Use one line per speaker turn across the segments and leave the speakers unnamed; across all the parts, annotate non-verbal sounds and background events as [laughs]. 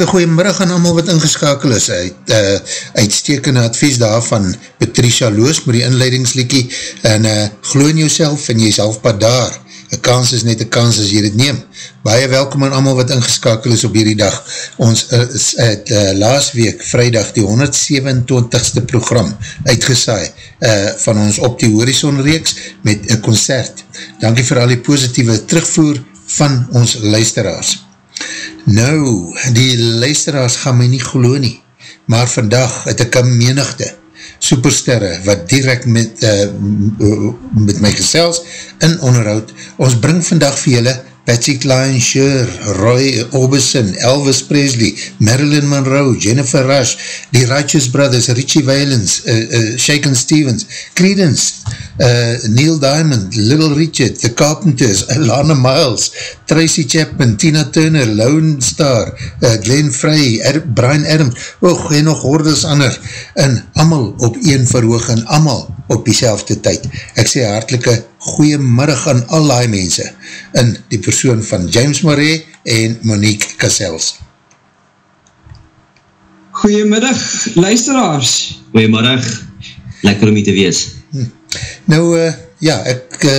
Hartelike goeiemiddag aan allemaal wat ingeskakel is, uit, uh, uitstekende advies daar van Patricia Loos met die inleidingsliekie, en uh, glo in jouself en jy is halfpad daar, een kans is net een kans as jy dit neem. Baie welkom aan allemaal wat ingeskakel is op hierdie dag. Ons uh, is het uh, laas week, vrijdag, die 127ste program uitgesaai uh, van ons op die horizon reeks met een concert. Dankie vir al die positieve terugvoer van ons luisteraars. Nou, die luisteraars gaan my nie geloo nie, maar vandag het ek een menigte supersterre wat direct met, uh, met my gesels in onderhoud. Ons bring vandag vir julle Patsy Klein, Sher, Roy Orbison, Elvis Presley, Marilyn Monroe, Jennifer Rush, die Righteous Brothers, Richie Valens, uh, uh, Shaken Stevens, Credence, uh, Neil Diamond, Little Richard, The Carpenters, Alana Miles, Tracy Chapman, Tina Turner, Lone Star, uh, Glenn Frey, Ad Brian Adams, oog, en nog hordes ander, en amal op een verhoog, en amal op die tyd. Ek sê hartelike goeiemiddag aan al die mense in die persoon van James Moray en Monique Cassels.
Goeiemiddag luisteraars.
Goeiemiddag, lekker om hier te wees. Hm.
Nou, uh, ja, ek uh,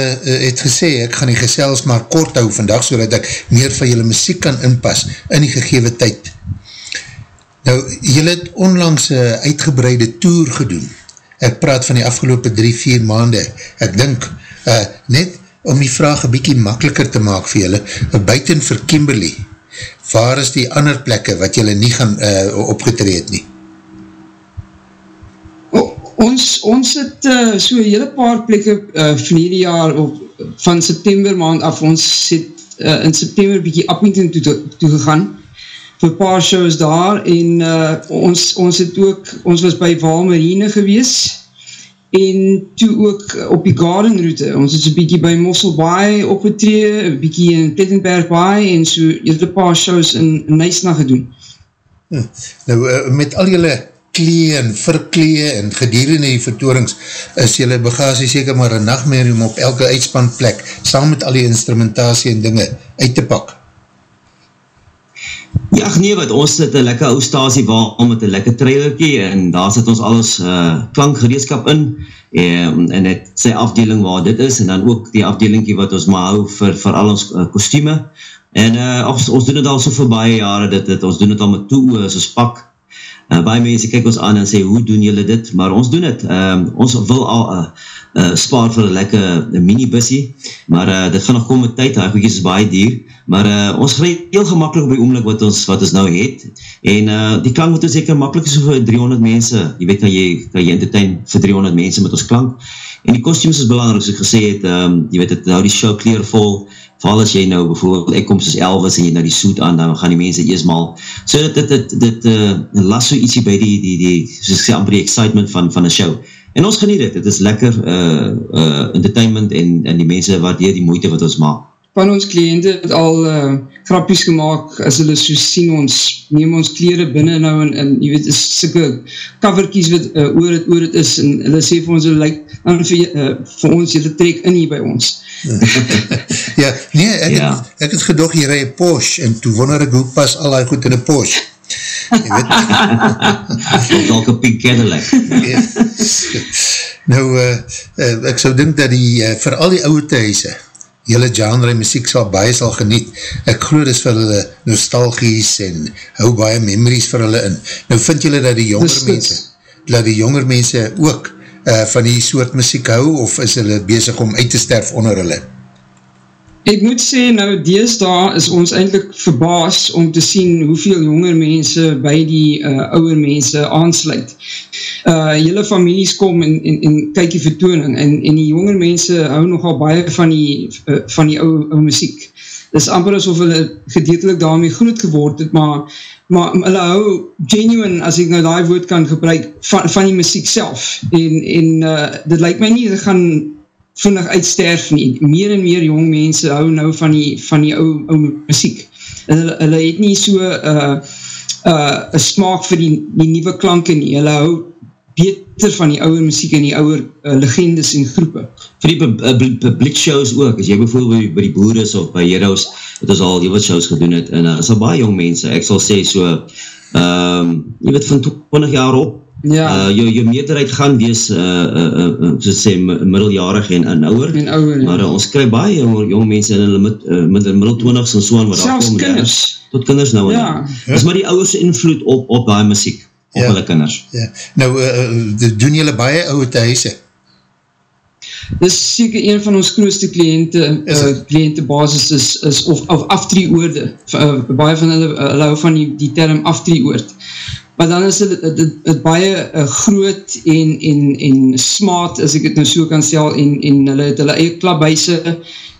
het gesê, ek gaan die gesels maar kort hou vandag, so dat ek meer van julle muziek kan inpas in die gegewe tyd. Nou, julle het onlangs een uitgebreide tour gedoen. Ek praat van die afgelopen drie, vier maande. Ek dink, uh, net om die vraag een bykie makkeliker te maak vir julle, buiten vir Kimberley, waar is die ander plekke wat julle nie gaan uh, opgetreed nie?
O, ons, ons het uh, so hele paar plekke uh, van hierdie jaar op, van september maand af, ons het uh, in september bykie Appington toe, toe gegaan, vir paar shows daar, en uh, ons, ons het ook, ons was by Valmarine gewees, en toe ook op die garden route, ons het so bykie by Mossel Bay opgetree, bykie in Plettenberg Bay, en so het een paar shows in, in Nysna gedoen.
Hm. Nou, uh, met al jylle klee en verklee en gedurende die vertoorings, is jylle bagasie seker maar een nachtmerrie om op elke uitspanplek, saam met al die instrumentatie en dinge, uit te pak.
Ja, nee, wat, ons sit een lekker ou stasie waar, met een lekker trailerkie, en daar sit ons alles uh, klankgereeskap in, en, en het sy afdeling waar dit is, en dan ook die afdelingkie wat ons maar hou vir, vir al ons uh, kostume, en uh, ons, ons doen het al so vir baie jare, dit, dit, ons doen het al met toe, soos pak, uh, baie mense kyk ons aan en sê, hoe doen julle dit? Maar ons doen het, um, ons wil al uh, uh, spaar vir een lekker minibussie, maar uh, dit gaan nog kom met tyd, hy goedjes is baie dier, maar uh, ons grijp heel gemakkelijk op die oomlik wat ons, wat ons nou het, en uh, die klank moet ons zeker makkelijk is vir 300 mense, jy weet, kan jy, kan jy entertain vir 300 mense met ons klank, en die kostuums is belangrijk, soos ek gesê het, um, jy weet, het hou die show kleervol, val as jy nou, bijvoorbeeld, ek kom soos Elvis en jy nou die soet aan, dan gaan die mense eers mal, so dit, dit, dit, dit uh, las so ietsie by die, die, die, soos ek sê, amper die excitement van, van die show. En ons geniet dit, dit is lekker uh, uh, entertainment en, en die mense waardeer die moeite wat ons maak
van ons kliënte het al uh, grappies gemaakt, as hulle so sien ons, neem ons kleren binnen nou, en, en jy weet, is sikke coverkies wat uh, oor het, oor het is, en hulle sê vir ons, hulle like, en vir, uh, vir ons, julle trek in hier by ons. [laughs]
ja, nee, ek, ja. Het, ek het gedoog, hier rij Porsche, en toe wonder ek, hoe pas al die goed in een Porsche?
Jy weet, of ook een pink Cadillac. ja.
nou, uh, uh, ek sou dink dat die, uh, vir al die oude huise, jylle genre muziek sal baie sal geniet. Ek geloof dis vir hulle nostalgies en hou baie memories vir hulle in. Nou vind jylle dat die jonger dus, mense, dat die jonger mense ook uh, van die soort muziek hou of is hulle bezig om uit te sterf onder hulle?
Ek moet sê, nou, dees daar is ons eindelijk verbaas om te sien hoeveel jonger mense by die uh, ouwer mense aansluit. Uh, hele families kom en, en, en kyk die vertooning en, en die jonger mense hou nogal baie van die, uh, van die ouwe, ouwe muziek. Het is amper asof hulle gedeeltelik daarmee groot geword het, maar, maar hulle hou genuine, as ek nou die woord kan gebruik, van, van die muziek self. En, en uh, dit lyk my nie, dit gaan vinnig uitsterf nie. Meer en meer jong mense hou nou van die, van die ou, ou muziek. Hulle, hulle het nie so uh, uh, een smaak vir die, die nieuwe klanke nie. Hulle hou beter van die ouwe muziek en die ouwe uh, legendes en groepe.
Vir die publiek shows ook, as jy bijvoorbeeld by die boer is of by Heroes, het ons al die wat shows gedoen het, en uh, is al baie jong mense, ek sal sê so, um, jy weet van 20 jaar op, ja. uh, jou, jou meerderheid gaan wees, uh, uh, uh, soos sê, middeljarig en, en ouwer,
en ouwer ja.
maar uh, ons krijg baie jong, jong mense in hulle mid, uh, middel, middel 20s en so aan, wat
Selfs kom, kinders.
Ja, tot kinders nou, ja. en, is maar die ouwerse invloed op, op die muziek, op ja. hulle kinders.
Ja. Nou, uh, doen julle baie ouwe thuise?
Dit is seker een van ons grootste kliënte, uh, kliëntebasis is, is of, of aftrieoorde. Uh, baie van hulle, hulle hou van die, die term aftrieoord. Maar dan is het, het, het, het baie uh, groot en, en, en smaad, as ek het nou so kan stel, en, en hulle het hulle eie klapbuise,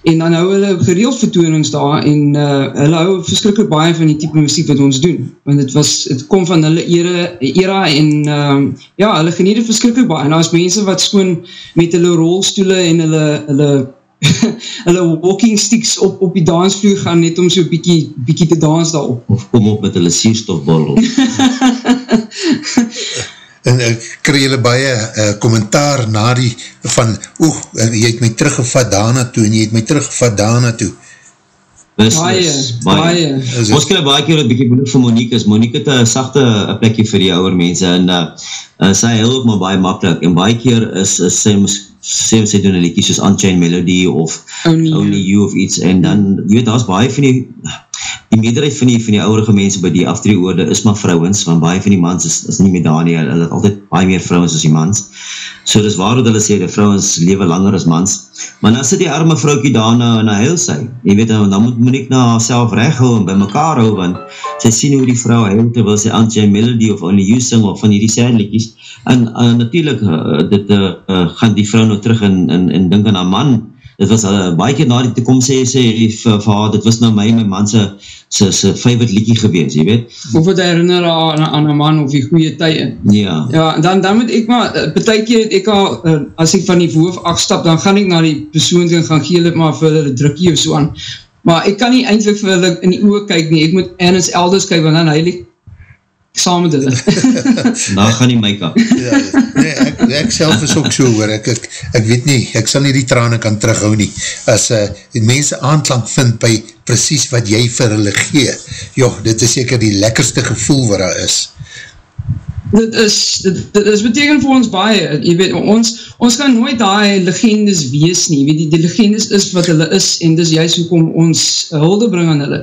en dan hou hulle gereeld vertoonings daar en uh, hulle hou verskrikker baie van die type muziek wat ons doen, want het, was, het kom van hulle era, era en uh, ja, hulle geniet het verskrikker baie. En daar is mense wat schoon met hulle rolstoele en hulle, hulle [laughs] hulle walking sticks op, op die dansvloer gaan net om so bykie, bykie te dans daarop.
Of kom op met hulle sierstofbol [laughs]
en ek krij julle baie uh, kommentaar na die van, oeh, jy het my teruggevat daarna toe en jy het my teruggevat daarna toe.
Business, baie, baie. baie.
Ons krijg baie keer wat bykie moeilijk vir Monique is. Monique het een sachte plekje vir die ouwe mense en uh, uh, sy heel ook maar baie makkelijk en baie keer is, is sy, sy, sy doen een liedje soos Unchained Melody of
Only,
Only You of iets en dan, jy weet, daar is baie van die die meerderheid van die, van die ouderige mense by die aftrieoorde is maar vrouwens, want baie van die mans is, is nie met Dani, hulle het altyd baie meer vrouwens as die mans. So dis waar wat hulle sê, die vrouwens leven langer as mans. Maar dan sit die arme vrouwkie daarna in haar heil sy. Je weet, dan moet Monique na haarself recht hou en by mekaar hou, want sy sien hoe die vrou heil, terwyl sy Antje Melody of Only You sing of van die sênlikies. En uh, natuurlijk, uh, dit uh, uh, gaan die vrou nou terug en, en, en dink aan haar man, dit was uh, baie keer na die te kom sê, sê vir, vir haar, dit was nou my, my man sy, sy, sy favorite liedje gewees, jy weet.
Of het herinner aan, aan een man of die goeie tye.
Ja.
Ja, dan, dan moet ek maar, uh, betekje het ek al, uh, as ek van die voorhof afstap, dan gaan ek na die persoon en gaan geel het maar vir hulle drukkie of so aan. Maar ek kan nie eindelijk vir hulle in die oor kyk nie, ek moet ergens elders kyk, want dan heilig saam met hulle.
Daar [laughs] gaan die make-up.
ja, nee, ek, ek self is ook so hoor, ek, ek, ek weet nie, ek sal nie die trane kan terughou nie, as uh, mense aanklank vind by precies wat jy vir hulle gee, joh, dit is seker die lekkerste gevoel wat daar is
dit is, dit, dit is beteken vir ons baie, jy weet, ons, ons kan nooit die legendes wees nie, weet die, die legendes is wat hulle is, en dis juist hoekom ons hulde bring aan hulle,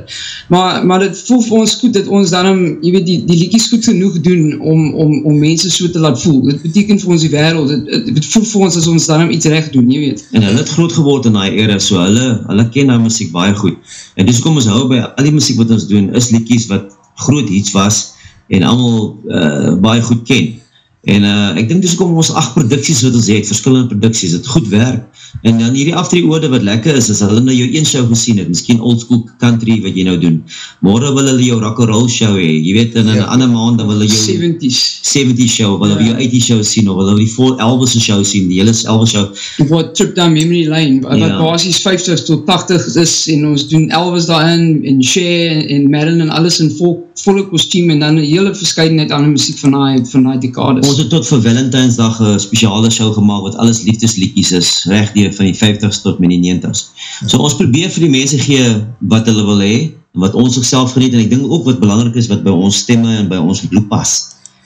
maar, maar dit voel vir ons goed, dat ons daarom, jy weet, die, die liedjes goed genoeg doen, om, om, om mense so te laat voel, dit beteken vir ons die wereld, dit, dit voel vir ons as ons daarom iets recht doen, jy weet.
En hulle het groot geword in die era, so hulle, hulle ken die muziek baie goed, en dis kom ons hou by, al die muziek wat ons doen, is liedjes wat groot iets was, en allemaal uh, baie goed ken. En uh, ek dink dus kom ons acht producties wat ons het, verskillende producties, het goed werk. En dan hierdie afdrie oorde wat lekker is, is hulle nou jou een show gesien het, miskien old school country wat jy nou doen. Morgen wil hulle jou rock and roll show hee, jy weet, in een ja. ander maand wil hulle jou
70s,
70s show, wil hulle ja. jou 80s show sien, of wil hulle die vol Elvis show sien, die hele Elvis show.
Wat trip down memory lane, wat ja. basis 50 tot 80 is, en ons doen Elvis daarin, en Cher, en, Marilyn, en alles in vol, volle kostuum, en dan een hele verscheidenheid aan die muziek van die, van die dekades.
Ons het tot vir Valentinesdag een speciale show gemaakt, wat alles liefdesliedjes is, recht die van die 50s tot met die 90s. So ons probeer vir die mense gee wat hulle wil hee, wat ons zichzelf geniet, en ek denk ook wat belangrijk is, wat by ons stemme en by ons bloed pas.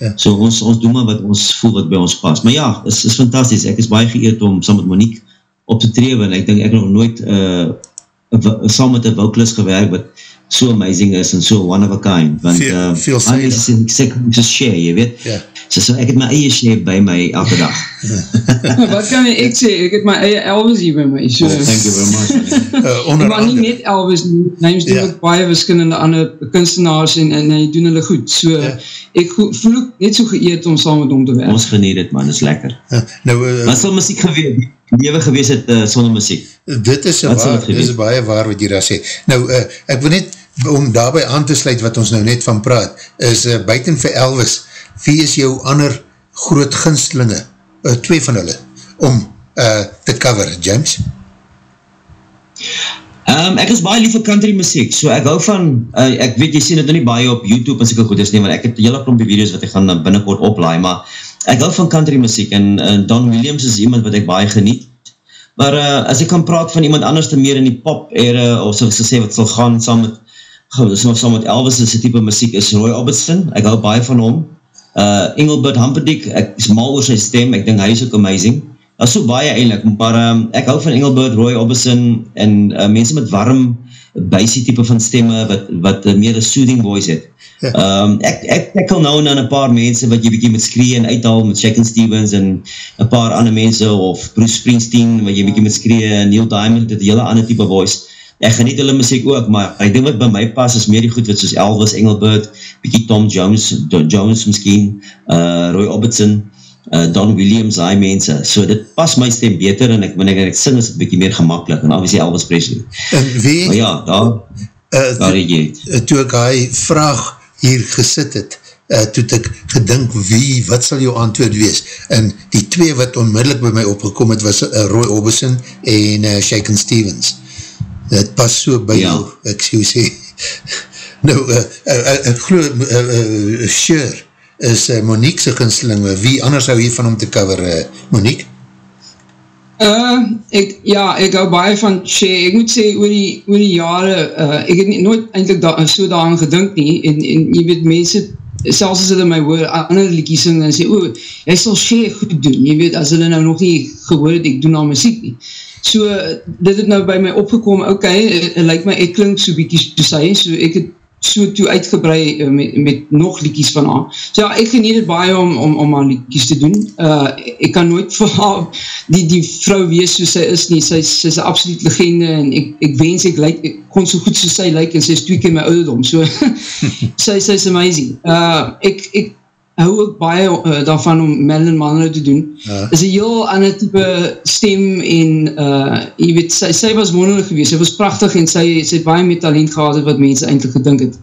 Ja. So ons, ons doen maar wat ons voel wat by ons pas. Maar ja, is, is fantastisch, ek is baie geëerd om saam met Monique op te trewe, en ek denk ek nog nooit uh, saam met een wouklus gewerk, wat so amazing is, en so one of a kind, want veel, uh, veel sê, ek share, jy weet, ja so, so ek het my eie chef by my elke dag. [laughs]
Wat kan ek sê, ek het my eie Elvis hier by my. So.
Oh, thank you very much. [laughs]
uh, maar nie net Elvis, names doen ja. ook baie verskillende ander kunstenaars en, en hy doen hulle goed. So ja. ek voel ook net so geëerd om saam met hom te werk.
Ons geniet het man, is lekker. Ja. Nou, uh, Wat sal muziek gewees, lewe gewees het uh, sonder muziek?
Dit is, waar, dit is baie waar wat jy daar sê. Nou, uh, ek wil net, om daarby aan te sluit wat ons nou net van praat, is uh, buiten vir Elvis, wie is jou ander groot ginstelinge, uh, twee van hulle, om uh, te cover, James?
Um, ek is baie lief vir country muziek, so ek hou van, uh, ek weet, jy sien het nou nie baie op YouTube en soke goed is nie, maar ek het hele klompie video's wat ek gaan binnenkort oplaai, maar ek hou van country muziek en uh, Don Williams is iemand wat ek baie geniet. Maar uh, as ek kan praat van iemand anders te meer in die pop era, of soos ek sê wat sal gaan saam met, saam met Elvis is die type muziek, is Roy Orbison. Ek hou baie van hom. Uh, Engelbert Humperdinck, ek is mal oor sy stem, ek dink hy is ook amazing. Dat is so baie eindelijk, maar um, ek hou van Engelbert, Roy Orbison en uh, mense met warm basie type van stemme wat, wat meer een soothing voice het. Um, ek, ek tekkel nou en dan een paar mense wat jy bykie met skree en uithaal met Shaken Stevens en een paar ander mense of Bruce Springsteen wat jy bykie met skree Neil Diamond, dit hele ander type voice. Ek geniet hulle muziek ook, maar ek denk wat by my pas is meer die goed wat soos Elvis, Engelbert, bykie Tom Jones, Don Jones miskien, uh, Roy Orbison, uh, Don Williams, hy mense, so dit pas my stem beter en ek, wanneer ek sing is het bykie meer gemakkelijk, en obviously Elvis Presley.
En wie?
Maar ja, daar, uh, daar het jy.
Toe ek hy vraag hier gesit het, uh, toe ek gedink wie, wat sal jou antwoord wees, en die twee wat onmiddellik by my opgekom het, was uh, Roy Orbison en uh, Shaken Stevens. Het pas so by ja. jou, ek sê, sê. [laughs] nou, uh, uh, uh, ek geloof, uh, uh, sure, is uh, Monique sy ginsling, wie anders hou hier van om te cover, uh, Monique?
Uh, ek, ja, ek hou baie van Shea, ek moet sê, oor die, oor die jare, uh, ek het nie, nooit eindelijk da, so daaraan gedink nie, en, en jy weet, mense, selfs as hulle my hoor, ander liekie sing, en sê, o, jy sal Shea goed doen, jy weet, as hulle nou nog nie gehoor het, ek doen al muziek nie. So, dit het nou by my opgekom, ok, uh, lyk my, ek klink so bykie soos hy, so ek het so toe uitgebrei uh, met, met nog liekies van haar. So ja, ek geniet het baie om, om, om haar liekies te doen. Uh, ek kan nooit [laughs] vir haar die, die vrou wees soos sy is nie. Sy, sy is een absoluut legende en ek, ek wens ek, like, ek kon so goed soos sy lyk en sy is twee keer my ouderdom. So, [laughs] sy, sy is amazing. Uh, ek, ek hou ook baie uh, daarvan om Marilyn Monroe te doen. Ja. is een heel ander type stem en uh, jy weet, sy, sy was wonderlijk geweest, sy was prachtig en sy, sy het baie met talent gehad wat mense eindelijk gedink het.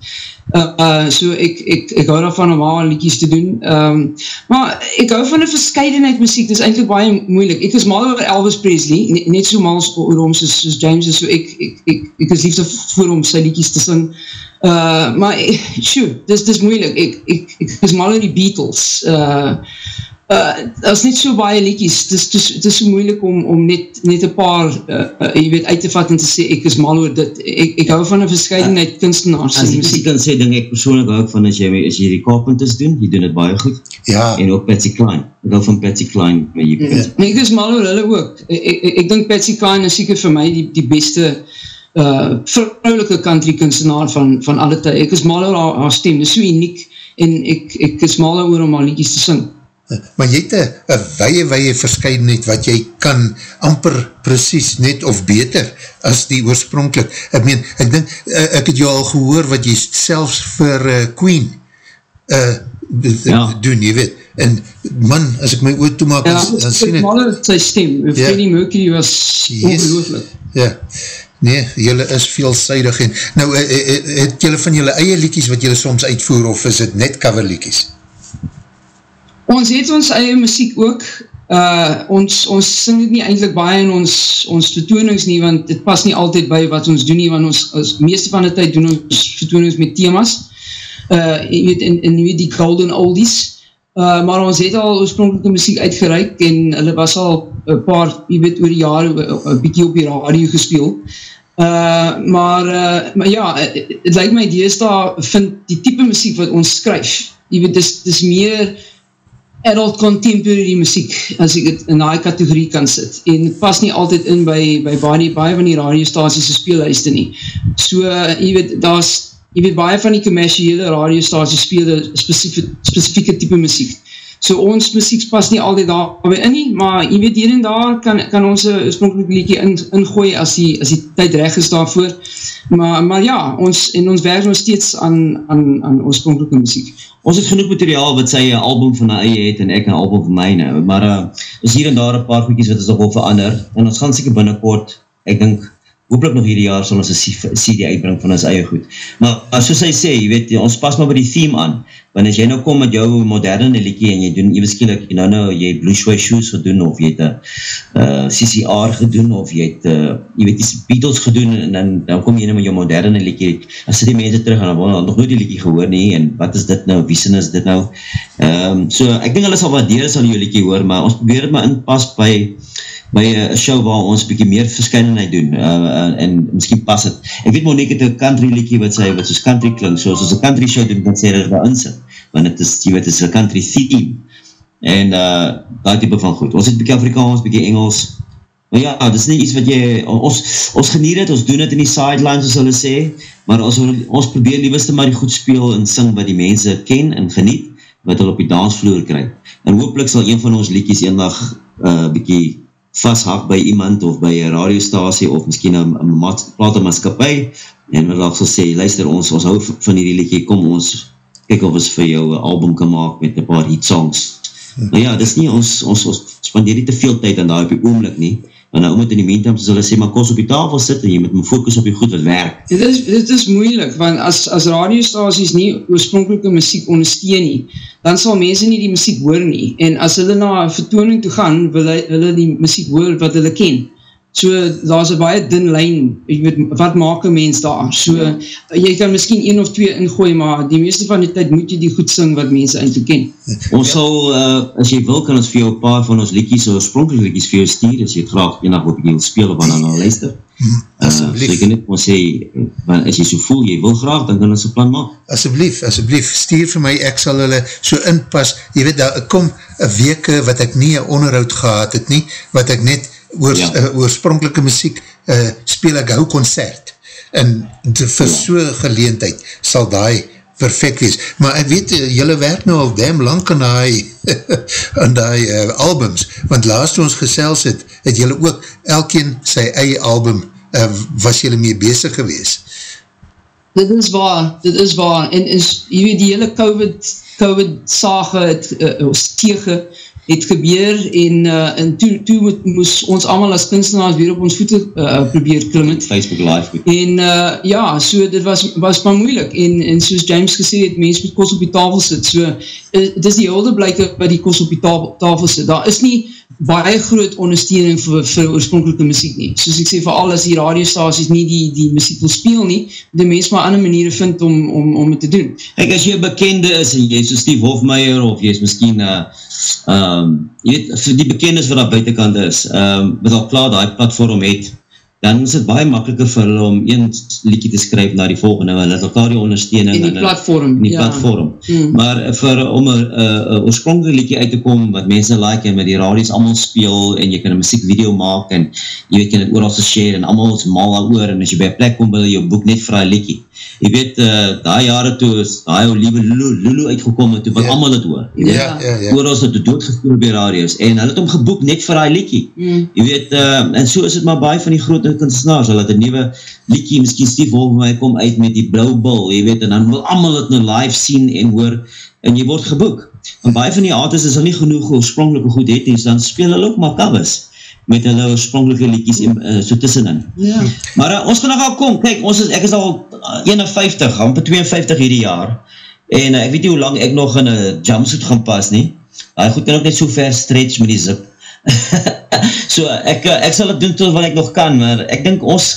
Uh, uh, so ek, ek, ek hou daarvan om haar liedjes te doen. Um, maar ek hou van die verscheidenheid muziek, dit is eindelijk baie moeilik. Ek is mal oor Elvis Presley, net, so mal oor hom soos, soos James, so ek, ek, ek, ek is liefde voor om sy liedjes te sing. Uh, maar, sjoe, dis, dis moeilik, ek, ek, ek is mal in die Beatles, uh, uh, dat is net so baie liedjes, dis, dis, dis so moeilik om, om net, net een paar, uh, uh, jy weet, uit te vat en te sê, ek is mal oor dit, ek, ek hou van een verscheidenheid uh, kunstenaars.
As ek kan sê, ding ek persoonlijk hou van, as jy, as jy die carpenters doen, jy doen het baie goed,
ja.
en ook Patsy Klein, ek hou van Patsy Klein, maar jy,
ja. ek is mal oor hulle ook, ek, ek, ek, ek denk Patsy Klein is seker vir my die, die beste, uh, vrouwelike country kunstenaar van, van alle tyd. Ek is mal oor haar, haar stem, dit is so uniek en ek, ek is mal oor om haar liedjes te sing.
Maar jy het een weie, weie verscheidenheid wat jy kan amper precies net of beter as die oorspronkelijk. Ek meen, ek denk, uh, ek het jou al gehoor wat jy selfs vir uh, Queen uh, ja. doen, jy weet. En man, as ek my oor toemaak,
ja, dan sien ek... Ja, sy stem, ja. Freddie Mercury was yes. ongelooflik.
Ja, Nee, jylle is veelzijdig en nou, eh, eh, eh, het jylle van jylle eie liekies wat jylle soms uitvoer of is het net cover liekies?
Ons het ons eie muziek ook, uh, ons, ons sing het nie eindelijk baie in ons, ons vertoonings nie, want dit pas nie altyd by wat ons doen nie, want ons, ons meeste van die tijd doen ons vertoonings met thema's, uh, weet, in, in weet die golden oldies, Uh, maar ons het al oorspronkelijke muziek uitgereik en hulle was al een paar, jy weet, oor die jare een bykie op die radio gespeel. Uh, maar, uh, maar ja, het, het lyk my dees daar vind die type muziek wat ons skryf, jy weet, dis, dis meer adult contemporary muziek, as ek het in die kategorie kan sit. En het pas nie altyd in by, by baie, baie van die radiostaties speelhuiste nie. So, jy weet, daar is jy weet, baie van die commerciële radiostasie speelde specifieke, specifieke type muziek. So ons muziek pas nie altyd daarby in nie, maar jy weet, hier en daar kan, kan ons een oorspronkelijke liedje in, ingooi as die, as die tyd recht is daarvoor. Maar, maar ja, ons, en ons werk nog steeds aan, aan, aan oorspronkelijke muziek.
Ons het genoeg materiaal wat sy een album van die eie het en ek een album van myne, maar uh, ons hier en daar een paar goedkies wat ons nog wel verander en ons gaan seker binnenkort, ek dink hooplik nog hierdie jaar sal ons een CD uitbring van ons eie goed. Maar soos hy sê, jy weet, ons pas maar by die theme aan, want as jy nou kom met jou moderne liedje en jy doen, jy miskielik, jy nou nou, jy Blue Suede Shoes gedoen, of jy het uh, CCR gedoen, of jy het, uh, jy weet, die Beatles gedoen, en dan, dan kom jy nou met jou moderne liedje, dan sit die mense terug, en dan word nog nooit die liedje gehoor nie, en wat is dit nou, wie sin is dit nou, um, so, ek denk hulle sal waardeer sal jou liedje hoor, maar ons probeer het maar inpas by, by een show waar ons bykie meer verskynenheid doen, uh, uh, en miskien pas het. Ek weet Monique het een country liedje wat sy, wat soos country klink, soos as een country show doen, dan sê dat daar insit, want het is, jy weet, het is een country theme, en uh, daar type van goed. Ons het bykie Afrikaans, bykie Engels, maar ja, dit is nie iets wat jy, ons, ons genier het, ons doen het in die sidelines, soos hulle sê, maar ons, ons probeer liefste maar die goed speel en sing wat die mense ken en geniet, wat hulle op die dansvloer krijg. En hopelijk sal een van ons liedjes eendag uh, bykie vasthak by iemand of by een radiostasie of miskien een, een platenmaatskapie en wat al sal sê, luister ons, ons hou van die liedje, kom ons kyk of ons vir jou een album kan maak met een paar hit songs. Hm. Nou ja, dis nie, ons, ons, ons spandeer nie te veel tyd aan daar op die oomlik nie, want nou moet in die meantime, soos hulle sê, maar kos op die tafel sit en jy moet my focus op die goed wat werk.
Dit is, dit is moeilik, want as, as radiostasies nie oorspronkelike muziek ondersteun nie, dan sal mense nie die muziek hoor nie, en as hulle na vertooning toe gaan, wil hulle die muziek hoor wat hulle ken. So, daar is een baie din lijn, ek weet, wat maak een mens daar? So, ja. jy kan miskien een of twee ingooi, maar die meeste van die tijd moet jy die goed sing wat mense eindelijk ken.
Ons sal, uh, as jy wil, kan ons vir jou een paar van ons liedjes, so oorspronkelijk liedjes vir jou stuur, as jy het graag enig wat jy wil speel of aan aan luister. Uh, so ek kan net ons sê, as jy so voel, jy wil graag, dan kan ons een plan maak.
Asseblief, asseblief, stuur vir my, ek sal hulle so inpas, jy weet, daar kom een weke wat ek nie een onderhoud gehad het nie, wat ek net oors, ja. uh, oorspronkelike muziek uh, speel ek hou concert. En de, vir ja. so geleentheid sal die perfect wees, maar ek weet uh, jylle werk nou al damn lang aan die [laughs] aan die uh, albums. Want laatst ons gesels het het jylle ook elkeen sy eie album uh, was jylle mee bezig gewees?
Dit is waar dit is waar. En is, jy weet die hele COVID COVID sage het uh, stege het gebeur en, uh, en toe, toe moes ons allemaal as kunstenaars weer op ons voete uh, probeer klim het.
Facebook live.
En uh, ja, so dit was, was maar moeilik en, en soos James gesê het, mens moet kos op die tafel sit, so uh, dit is die hulde blijke by die kos op die tafel, tafel sit. Daar is nie baie groot ondersteuning vir, vir oorspronkelike muziek nie. Soos ek sê, vooral as die radiostasies nie die, die muziek wil speel nie, die mens maar ander maniere vind om, om, om het te doen.
Kijk, as jy bekende is en jy is so Steve Hofmeyer of jy is miskien uh, um, jy weet, vir die bekendes wat daar buitenkant is, um, wat al klaar die platform het, dan is het baie makkeliker vir hulle om een liedje te skryf na die volgende, want het elkaar die ondersteuning
in die platform,
in die ja. platform. Mm. maar vir, om een oorspronkelijke liedje uit te kom, wat mense like en met die radios allemaal speel, en jy kan een muziekvideo maak, en jy weet, kan het ooral share, en allemaal is mal al oor, en as jy by plek kom, wil jy boek net vir die liedje. Jy weet, uh, die jare toe is die ou liewe Lulu, Lulu uitgekom, toe wat ja. allemaal het hoor.
Ja, ja, ja. ja.
Oor ons het doodgespeel by radios, en hulle het om geboek net vir die liedje. Mm. Jy weet, uh, en so is het maar baie van die grote kunstenaars, hulle het een nieuwe liedje, miskien Steve Wolf, my kom uit met die blauw bul, jy weet, en dan wil allemaal het nou live sien en hoor, en jy word geboek. En baie van die artists is al nie genoeg oorspronkelike goed het, en dan speel hulle ook maar covers, met hulle oorspronkelike liedjes uh, so tussenin. Ja. Maar uh, ons kan nog al kom, kyk, ons is, ek is al 51, amper 52 hierdie jaar, en uh, ek weet nie hoe lang ek nog in een jumpsuit gaan pas nie, hy goed kan ook net so ver stretch met die zip, [laughs] [laughs] so ek, ek sal het doen tot wat ek nog kan, maar ek dink ons,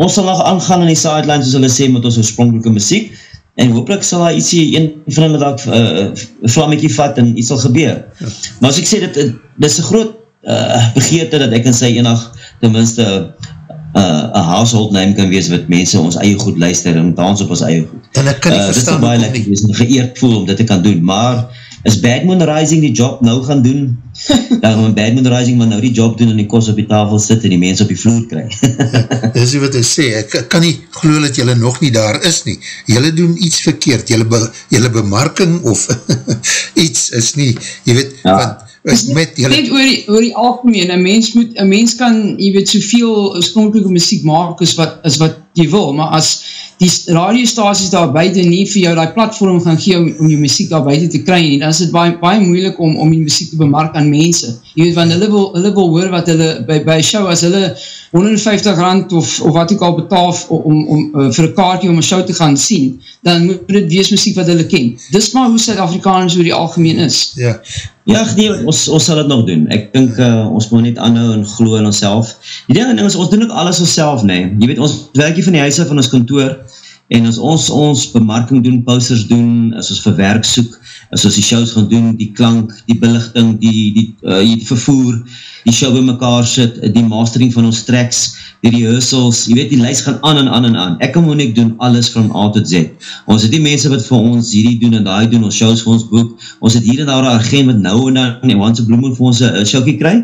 ons sal nog aangaan in die sidelines, soos hulle sê, met ons oorspronkelike muziek, en hopelijk sal daar ietsie, een van hulle dat uh, eh, vlammekie vat en iets sal gebeur. Ja. Maar as ek sê, dit, dit is een groot uh, begeerte dat ek in sy enig tenminste een uh, household name kan wees wat mense ons eie goed luister en dans op ons eie goed.
En ek kan nie uh, verstaan.
Dit is baie lekker, wees en geëerd voel om dit te kan doen, maar is Badmoon Rising die job nou gaan doen, [laughs] dan gaan Badmoon Rising maar nou die job doen en die kos op die tafel sit en die mens op die vloer kry. [laughs]
ja, dit is wat ek sê, ek kan nie geloof dat jylle nog nie daar is nie. Jylle doen iets verkeerd, jylle, be, jylle bemarking of [laughs] iets is nie, jy weet, ja. want
met jylle... Net oor die, oor die algemeen, een mens, moet, een mens kan, jy weet, soveel oorspronkelijke muziek maak as wat, as wat jy wil, maar as die radiostasies daar buiten nie vir jou die platform gaan gee om, om die muziek daar buiten te kry nie, dan is het baie, baie moeilik om, om die muziek te bemark aan mense. jy weet, want hulle wil, hulle wil hoor wat hulle, by, by show, as hulle 150 rand of, of wat ek al betaal om, om, uh, vir een kaartje om een show te gaan sien, dan moet dit wees muziek wat hulle ken. Dis maar hoe Suid-Afrikaners hoe die algemeen is.
Ja,
Ja, nee, ons, ons sal het nog doen. Ek dink uh, ons moet net anhou en glo in ons self. Die ding is, ons doen ook alles ons self, nee. Jy weet, ons werk hier van die huise van ons kantoor, en as ons ons bemarking doen, posters doen, as ons vir werk soek, as ons die shows gaan doen, die klank, die belichting, die, die, uh, die vervoer, die show by mekaar sit, die mastering van ons tracks, die rehearsals, jy weet, die lijst gaan aan en aan en aan. Ek en Monique doen alles van A tot Z. Ons het die mense wat vir ons hierdie doen en die doen, ons shows vir ons boek, ons het hier en daar een agent wat nou en dan, en want se bloemen vir ons een showkie kry,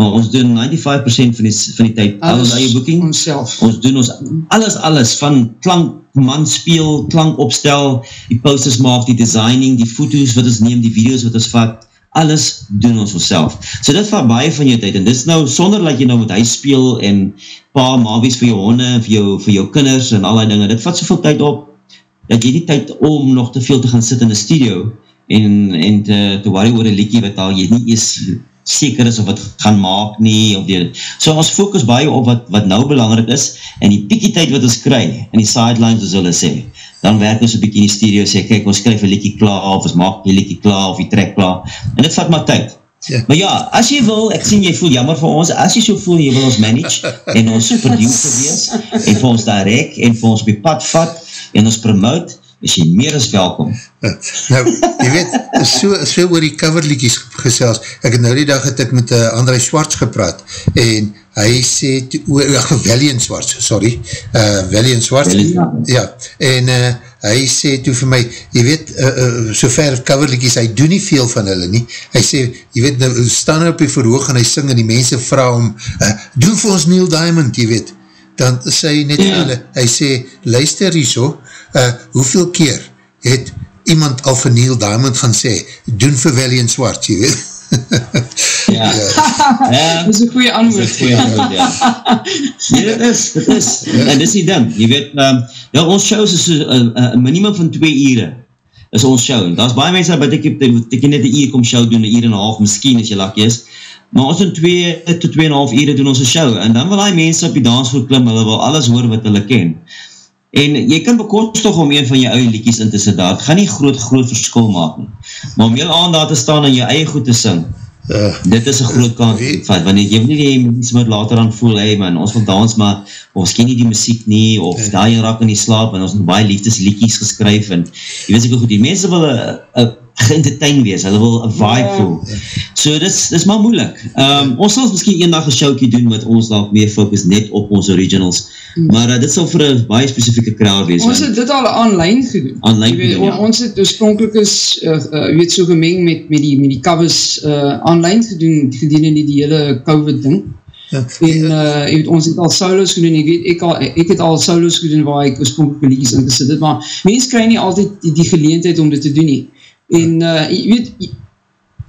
maar ons doen 95% van die, van die tijd, alles aan die boeking,
ons
doen ons alles, alles, van klank, man speel, klank opstel, die posters maak, die designing, die foto's wat ons neem, die video's wat ons vat, alles doen ons onszelf. So dit vat baie van jou tyd, en dit nou, sonder dat jy nou met huis speel, en pa, mabies vir jou honde, vir jou, vir jou kinders, en allerlei dinge, dit vat soveel tyd op, dat jy die tyd om nog te veel te gaan sit in die studio, en, en te, te worry oor die liekie, wat al jy nie ees seker is of wat gaan maak nie, of die, so ons focus baie op wat, wat nou belangrijk is, en die piekie tyd wat ons kry, en die sidelines, as hulle sê, dan werk ons een bykie in die studio, sê, kyk, ons skryf een liekie klaar, of ons maak die liekie klaar, of die trek klaar, en dit vat maar tyd. Ja. Maar ja, as jy wil, ek sien jy voel jammer vir ons, as jy so voel, jy wil ons manage, en ons producer wees, en vir ons direct, en vir ons die pad vat, en ons promote, is jy meer as welkom. [laughs]
Nou, jy weet, so, so oor die coverlikies gesels, ek het nou die dag het ek met uh, André Schwartz gepraat, en hy sê, ja, Valiant Schwartz, sorry, uh, Valiant Schwartz, ja, en uh, hy sê toe vir my, jy weet, uh, uh, so ver coverlikies, hy doen nie veel van hulle nie, hy sê, jy weet, nou staan hy op die verhoog en hy sing en die mense vraag om, uh, doen vir ons Neil Diamond, jy weet, dan sê hy net, ja. hulle, hy sê, luister hier so, uh, hoeveel keer het iemand al vir Neil Diamond gaan sê, doen vir Valiant Swart, jy weet? [laughs]
ja. ja. Dit is een goeie antwoord. Dit is een goeie antwoord, ja. [laughs]
Nee, dit is, dit is, ja. en dit is die ding, jy weet, um, ja, ons shows is een uh, uh, minimum van twee ure, is ons show, en daar is baie mense, wat ek, ek, ek net een uur kom show doen, een uur en een half, miskien as jy lakkie is, maar ons in twee tot twee en een half ure doen ons een show, en dan wil die mense op die dansvoer klim, hulle wil alles hoor wat hulle ken, En jy kan bekostig om een van jou eie liedjies in te sit daar. Het gaan nie groot, groot verskil maak nie. Maar om heel aan daar te staan en jou eie goed te sing, uh, dit is een groot kant. Vat, want jy moet nie die mense moet later aan voel, hey man, ons wil dans maar, ons ken nie die muziek nie, of uh, daar jy raak in die slaap, en ons het baie liefdes liedjies geskryf, en jy weet ek goed, die mense wil een geentertain wees, hulle wil een vibe yeah. voel. So dit is maar moeilik. Um, ons sal miskien een dag een showkie doen met ons dan meer focus net op ons originals, mm. maar uh, dit sal vir een baie specifieke kraal wees.
Ons het dit al online gedoen.
Online weet,
gedoen, ja. Ons het oorspronkelijk is, uh, uh, weet so gemeng met, met, die, met die covers uh, online gedoen, gedien in die, die hele COVID ding. Ja. En uh, weet, ons het al solos gedoen, ek, weet, ek, al, ek het al solos gedoen waar ek oorspronkelijk liedjes in gesit het, maar mens krijg nie altyd die, die geleentheid om dit te doen nie en uh, jy weet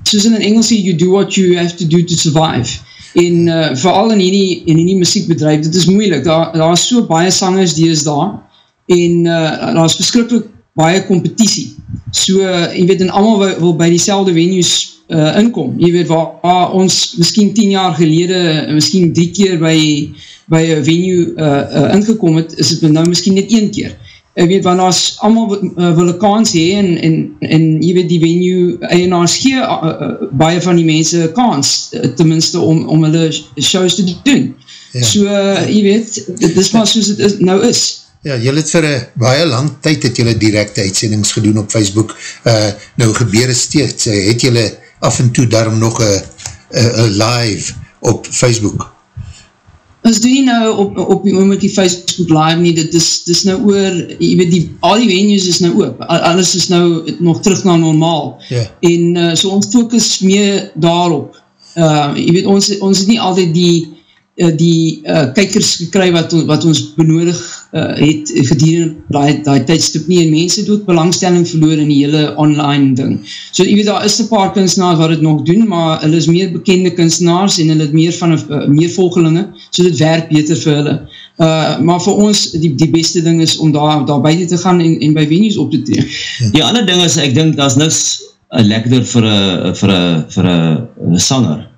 soos in Engels sê, you do what you have to do to survive. En uh, vooral in die, in die muziekbedrijf, dit is moeilik, daar, daar is so baie sangers die is daar. En uh, daar is verskrikkelijk baie competitie. So, jy weet, en allemaal wil, wil by die selfde venues uh, inkom, jy weet, waar, waar ons miskien 10 jaar gelede, miskien drie keer by, by een venue uh, uh, ingekom het, is het nou miskien net een keer ek weet, want as allemaal uh, wil een kans hee en, en, en jy weet die venue eienaars gee uh, uh, baie van die mense kans, uh, tenminste om, om hulle shows te doen. Ja. So, uh, jy weet, dit is maar soos het is, nou is.
Ja, jy het vir een baie lang tyd het jylle directe uitsendings gedoen op Facebook. Uh, nou gebeur steeds, uh, het jylle af en toe daarom nog een live op Facebook?
Ons doen nie nou op, op die oomlik die Facebook live nie, dit is, dit is nou oor, jy weet die, al die venues is nou oop, alles is nou nog terug na normaal, yeah. Ja. en uh, so ons focus meer daarop, uh, jy weet ons, ons het nie altyd die, uh, die uh, kijkers gekry wat, wat ons benodig uh, het gedurende die, tijdstip nie, en mense doet belangstelling verloor in die hele online ding. So jy weet, daar is een paar kunstenaars wat het nog doen, maar hulle is meer bekende kunstenaars en hulle het meer van uh, meer volgelinge, so dit werk beter vir hulle. Uh, maar vir ons, die, die beste ding is om daar, daar buiten te gaan en, en by venues op te tree.
Die ander ding is, ek dink, daar is niks lekkerder vir een sanger,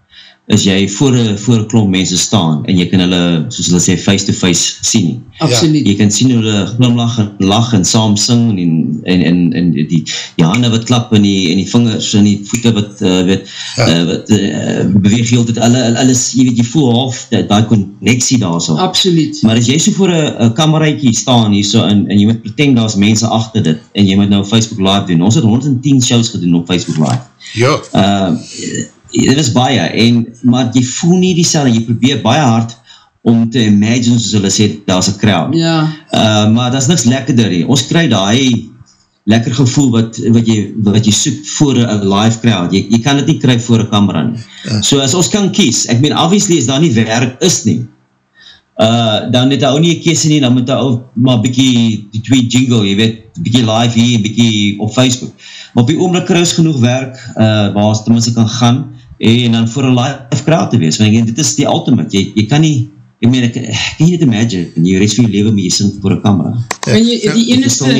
is jy voor een, voor een klomp mense staan en jy kan hulle, soos hulle sê, face to face sien.
Absoluut.
Jy kan sien hoe hulle glimlach en lach en saam sing en, en, en, en die, die hande wat klap en die, en die vingers en die voete wat, uh, weet, ja. uh, wat uh, beweeg heel dit, hulle, alles, jy weet, jy voel half die, die connectie daar so.
Absoluut.
Maar as jy so voor een kameraikie staan hier so en, en jy moet pretend daar is mense achter dit en jy moet nou Facebook live doen. Ons het 110 shows gedoen op Facebook live.
Ja.
Uh, dit is baie, en, maar jy voel nie die sel, jy probeer baie hard om te imagine, soos hulle sê, daar is een crowd.
Ja.
Uh, maar dat is niks lekkerder nie. Ons krijg die lekker gevoel wat, wat, jy, wat jy soek voor een live crowd. Jy, jy kan dit nie krijg voor een camera nie. Ja. So as ons kan kies, ek meen, obviously is daar nie werk is nie, uh, dan het hy ook nie een kies nie, dan moet hy ook maar bykie die twee jingle, jy weet, bykie live hier, bykie op Facebook. Maar op die oomlik kruis genoeg werk, uh, waar ons tenminste kan gaan, en dan voor een live crowd te wees, want ek, dit is die ultimate, jy, jy kan nie, ek meen, ek, kan nie dit imagine, jy rest van jy leven met jy sing voor een camera.
Ja. En jy, die eneste,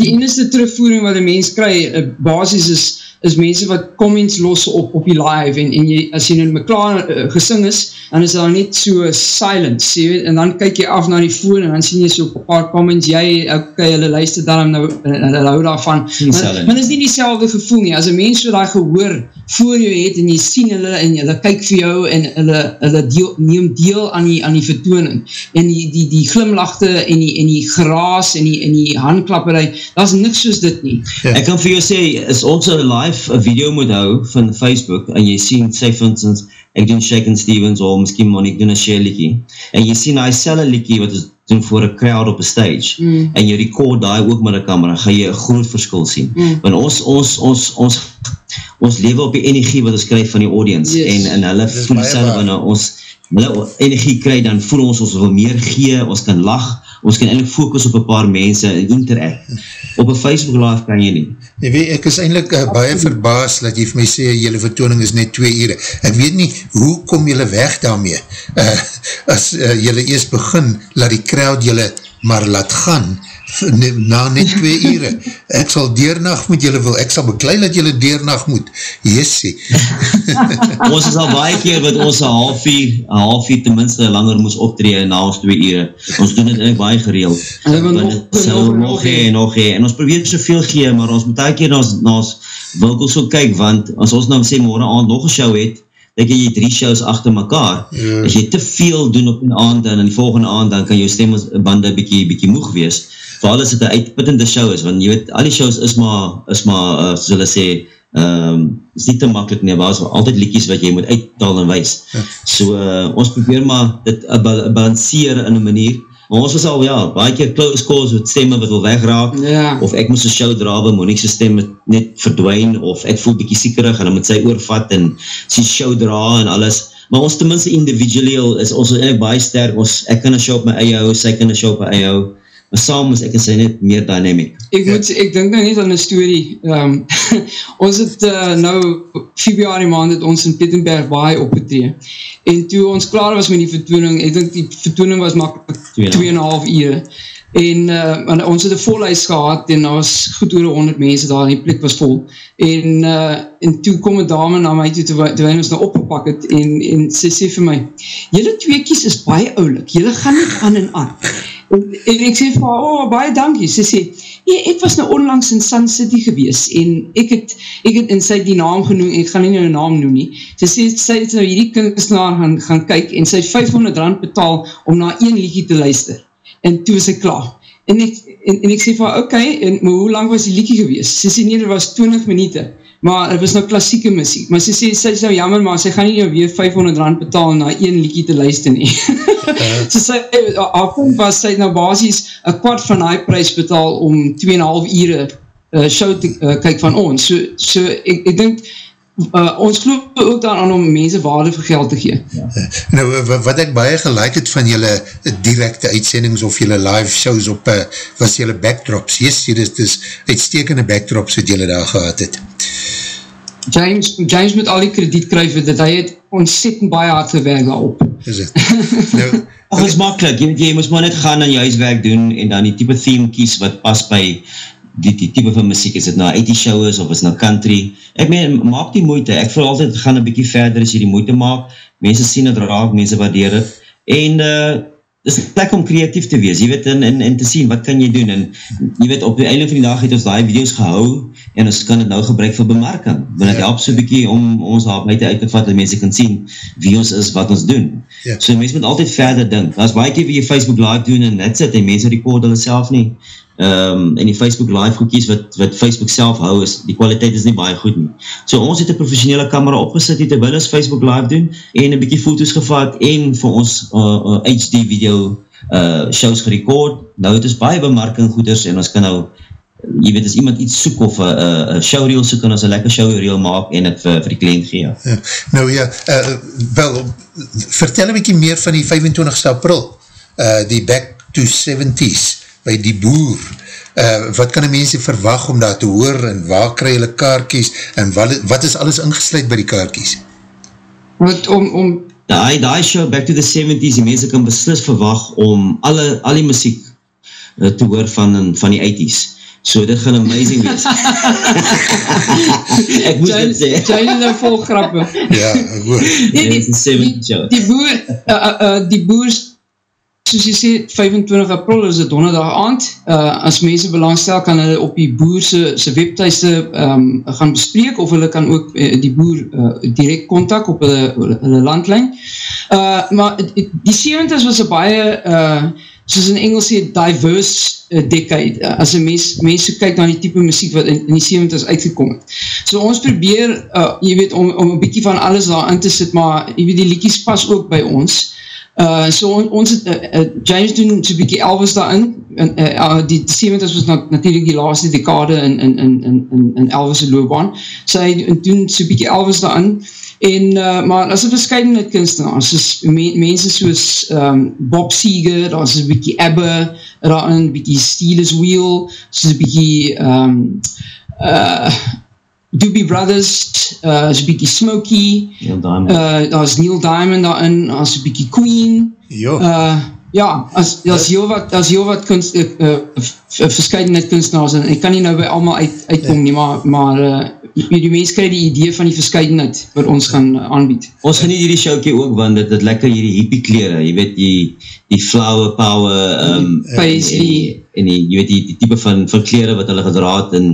die eneste terugvoering wat die mens krijg, uh, basis is, is mense wat comments los op, op die live, en, en jy, as jy nou mekaar uh, gesing is, dan is daar net so silent, sê, en dan kyk jy af na die phone, en dan sien jy so paar comments, jy, ok, hulle luister daarom nou, en hulle hou daarvan, maar, maar is nie die selfde gevoel nie, as een mens so die gehoor voor jou het, en jy sien hulle, en hulle kyk vir jou, en hulle, hulle deel, neem deel aan die, aan die vertooning, en die, die, die glimlachte, en die, en die geraas, en die, en die handklapperij, dat is niks soos dit nie.
Ja. Ek kan vir jou sê, is ons een live video moet hou, van Facebook, en jy sien, sê vir instance, ek doen Shaken Stevens, of miskien Monique doen een share liekie, en jy sien die selle liekie, wat is doen voor een crowd op een stage, mm. en jy record die ook met die camera, ga jy een groot verskil sien, mm. want ons, ons, ons, ons, ons lewe op die energie wat ons krijg van die audience, yes. en, en hulle voel self, wanneer ons hulle energie krijg, dan voel ons ons wil meer gee, ons kan lach, ons kan eindelijk focus op een paar mense en interact. Op een Facebook live kan jy nie.
Jy weet, ek is eindelijk uh, baie verbaas dat jy vir my sê, jylle vertooning is net twee ure. Ek weet nie, hoe kom jylle weg daarmee? Uh, as uh, jylle eerst begin, laat die crowd jylle maar laat gaan, [laughs] na net twee ure. Ek sal deernag moet julle wil, ek sal beklui dat julle deernag moet. Jessie. [laughs]
ons is al baie keer wat ons een half uur, een half uur tenminste langer moes optree na ons twee ure. Ons doen het eigenlijk baie gereeld. En nog hee, nog hee. En ons probeer soveel gee, maar ons moet elke keer na ons, na ons wilkel so kyk, want as ons nou sê morgen aand nog een show het, dat jy drie shows achter mekaar, ja. as jy te veel doen op een aand en in die volgende aand, dan kan jou stembande bykie, bykie moeg wees, vooral as het een uitputtende show is, want jy weet, al die shows is maar, is maar, uh, soos hulle sê, um, is nie te makkelijk nie, maar is altyd liedjes wat jy moet uittal en wees. Ja. So, uh, ons probeer maar dit uh, balanceer in een manier, Maar ons was al, ja, baie keer close calls met stemme wat wil wegraak, ja. of ek moes een show drawe, Monique's stemme net verdwijn, of ek voel bykie siekerig, en dan moet sy oorvat, en sy show dra, en alles. Maar ons tenminste individueel is ons eigenlijk baie sterk, ons, ek kan een show op my eie hou, sy kan een show op my eie hou, maar saam is ek en sy net meer dynamic.
Ek moet, ek denk nou net aan een story, um, ons het uh, nou, februari maand het ons in Pittenberg baie opgetree, en toe ons klaar was met die vertooning, ek denk die vertooning was makkelijk 2,5 uur, en uh, ons het een volhuis gehad, en daar was goed oor 100 mense daar, en die plek was vol, en, uh, en toe kom een dame na my toe, terwijl ons nou opgepak het, en, en sy sê vir my, jylle tweekies is baie oulik, jylle gaan nie aan en aan, En, en ek sê vir haar, oh, baie dankie. Sy sê, nee, ek was nou onlangs in Sun City gewees en ek het, ek het, en sy het die naam genoem, ek gaan nie nou die naam noem nie. Sy sê, sy het nou hierdie kunstenaar gaan, gaan kyk en sy het 500 rand betaal om na een liedje te luister. En toe is sy klaar. En ek, en, en ek sê vir haar, okay, en, maar hoe lang was die liedje gewees? Sy sê, nee, dit was 20 minuten maar het was nou klassieke muziek, maar sy sê, sy is nou jammer, maar sy gaan nie nou weer 500 rand betaal na een liekie te luister nie. [laughs] so sy, haar punt was, sy het nou basis een kwart van die prijs betaal om 2,5 ure uh, show te uh, kyk van ons. So, so ek, ek denk, uh, ons geloof ook daaraan om mense waarde vir geld te gee. Ja.
Nou, wat ek baie gelijk het van julle directe uitsendings of julle live shows op, uh, was julle backdrops. Yes, dit is, uitstekende backdrops wat julle daar gehad het.
James, James moet al die krediet kryf, dat hy het ontzettend baie hard gewerkt daarop. [laughs] Is het?
nou, Ach, is makkelijk, jy, jy moest maar net gaan en jy huiswerk doen en dan die type theme kies wat pas by die, die type van muziek, is het nou 80 show is, of is nou country, ek meen, maak die moeite, ek voel altyd, gaan een bykie verder as jy die moeite maak, mense sien het raak, mense waardeer het, en uh, is plek om creatief te wees, jy weet, en, en, en te sien, wat kan jy doen, en jy weet, op die einde van die dag het ons die video's gehou, en ons kan het nou gebruik vir bemerking, want het ja. help so'n bykie om ons daar buiten uit te vat, dat mense kan sien wie ons is, wat ons doen. Ja. So mense moet altyd verder dink, as baie keer wie jy Facebook live doen, en that's it, en mense record hulle self nie, um, en die Facebook live goedkies wat, wat Facebook self hou is, die kwaliteit is nie baie goed nie. So ons het een professionele camera opgesit die terwijl ons Facebook live doen en een bykie foto's gevat en vir ons uh, uh, HD video uh, shows gerecord. Nou het ons baie bemarking goeders en ons kan nou jy weet as iemand iets soek of een showreel soek en ons een lekker showreel maak en het vir, vir die kliënt gee. Ja.
Nou ja, uh, wel, vertel een bykie meer van die 25 april, uh, die Back to 70s by die boer, uh, wat kan die mense verwag om daar te hoor, en waar kry hulle kaartjes, en wat, wat is alles ingesluid by die kaartjes?
Wat om, om
Die, die show, Back to the 70s, die mense kan beslis verwag om alle, al die muziek uh, te hoor van, van die 80s. So, dit gaan amazing wees. [laughs] ek moet dit sê.
Jane is nou vol grappe.
ja, ek hoor.
Nee, die, die, die, die boer, uh, uh, uh, die boers soos jy sê, 25 april is het donderdag aand, uh, as mense belangstel kan hulle op die boerse se webthuise um, gaan bespreek, of hulle kan ook uh, die boer uh, direct contact op hulle, hulle landlijn. Uh, maar die 70s was een baie, uh, soos in Engels sê, diverse uh, decade, uh, as een mens, mense kyk na die type muziek wat in, in die 70s uitgekom het. So ons probeer, uh, jy weet, om, om een bykie van alles daar in te sit, maar jy weet, die liedjes pas ook by ons, Uh, so on, ons uh, uh, James doen so'n bykie Elvis daarin, en, uh, uh, die, die 70s was na, natuurlijk die laatste dekade in, in, in, in, in Elvis' loopbaan, so hy doen so'n bykie Elvis daarin, en, uh, maar as een verscheidenheid kunstenaars, soos me, mense soos um, Bob Seger, daar is een bykie Ebbe daarin, bykie Steelers Wheel, soos een bykie um, uh, Doobie Brothers, uh, is een bykie Smokey, uh, daar is Neil Diamond daarin, daar is een bykie Queen, uh, ja, as, as heel wat, as heel wat kunst, uh, uh, verscheidenheid kunstenaars, en ek kan nie nou by allemaal uit, uitkom nie, maar, maar uh, die mens krijg die idee van die verscheidenheid wat ons gaan aanbied.
Ons geniet hierdie showkie ook, want dit, dit lekker hierdie hippie kleren, jy weet die, die flower power, um,
paisley,
en die, jy weet die, die type van, van kleren wat hulle gedraad in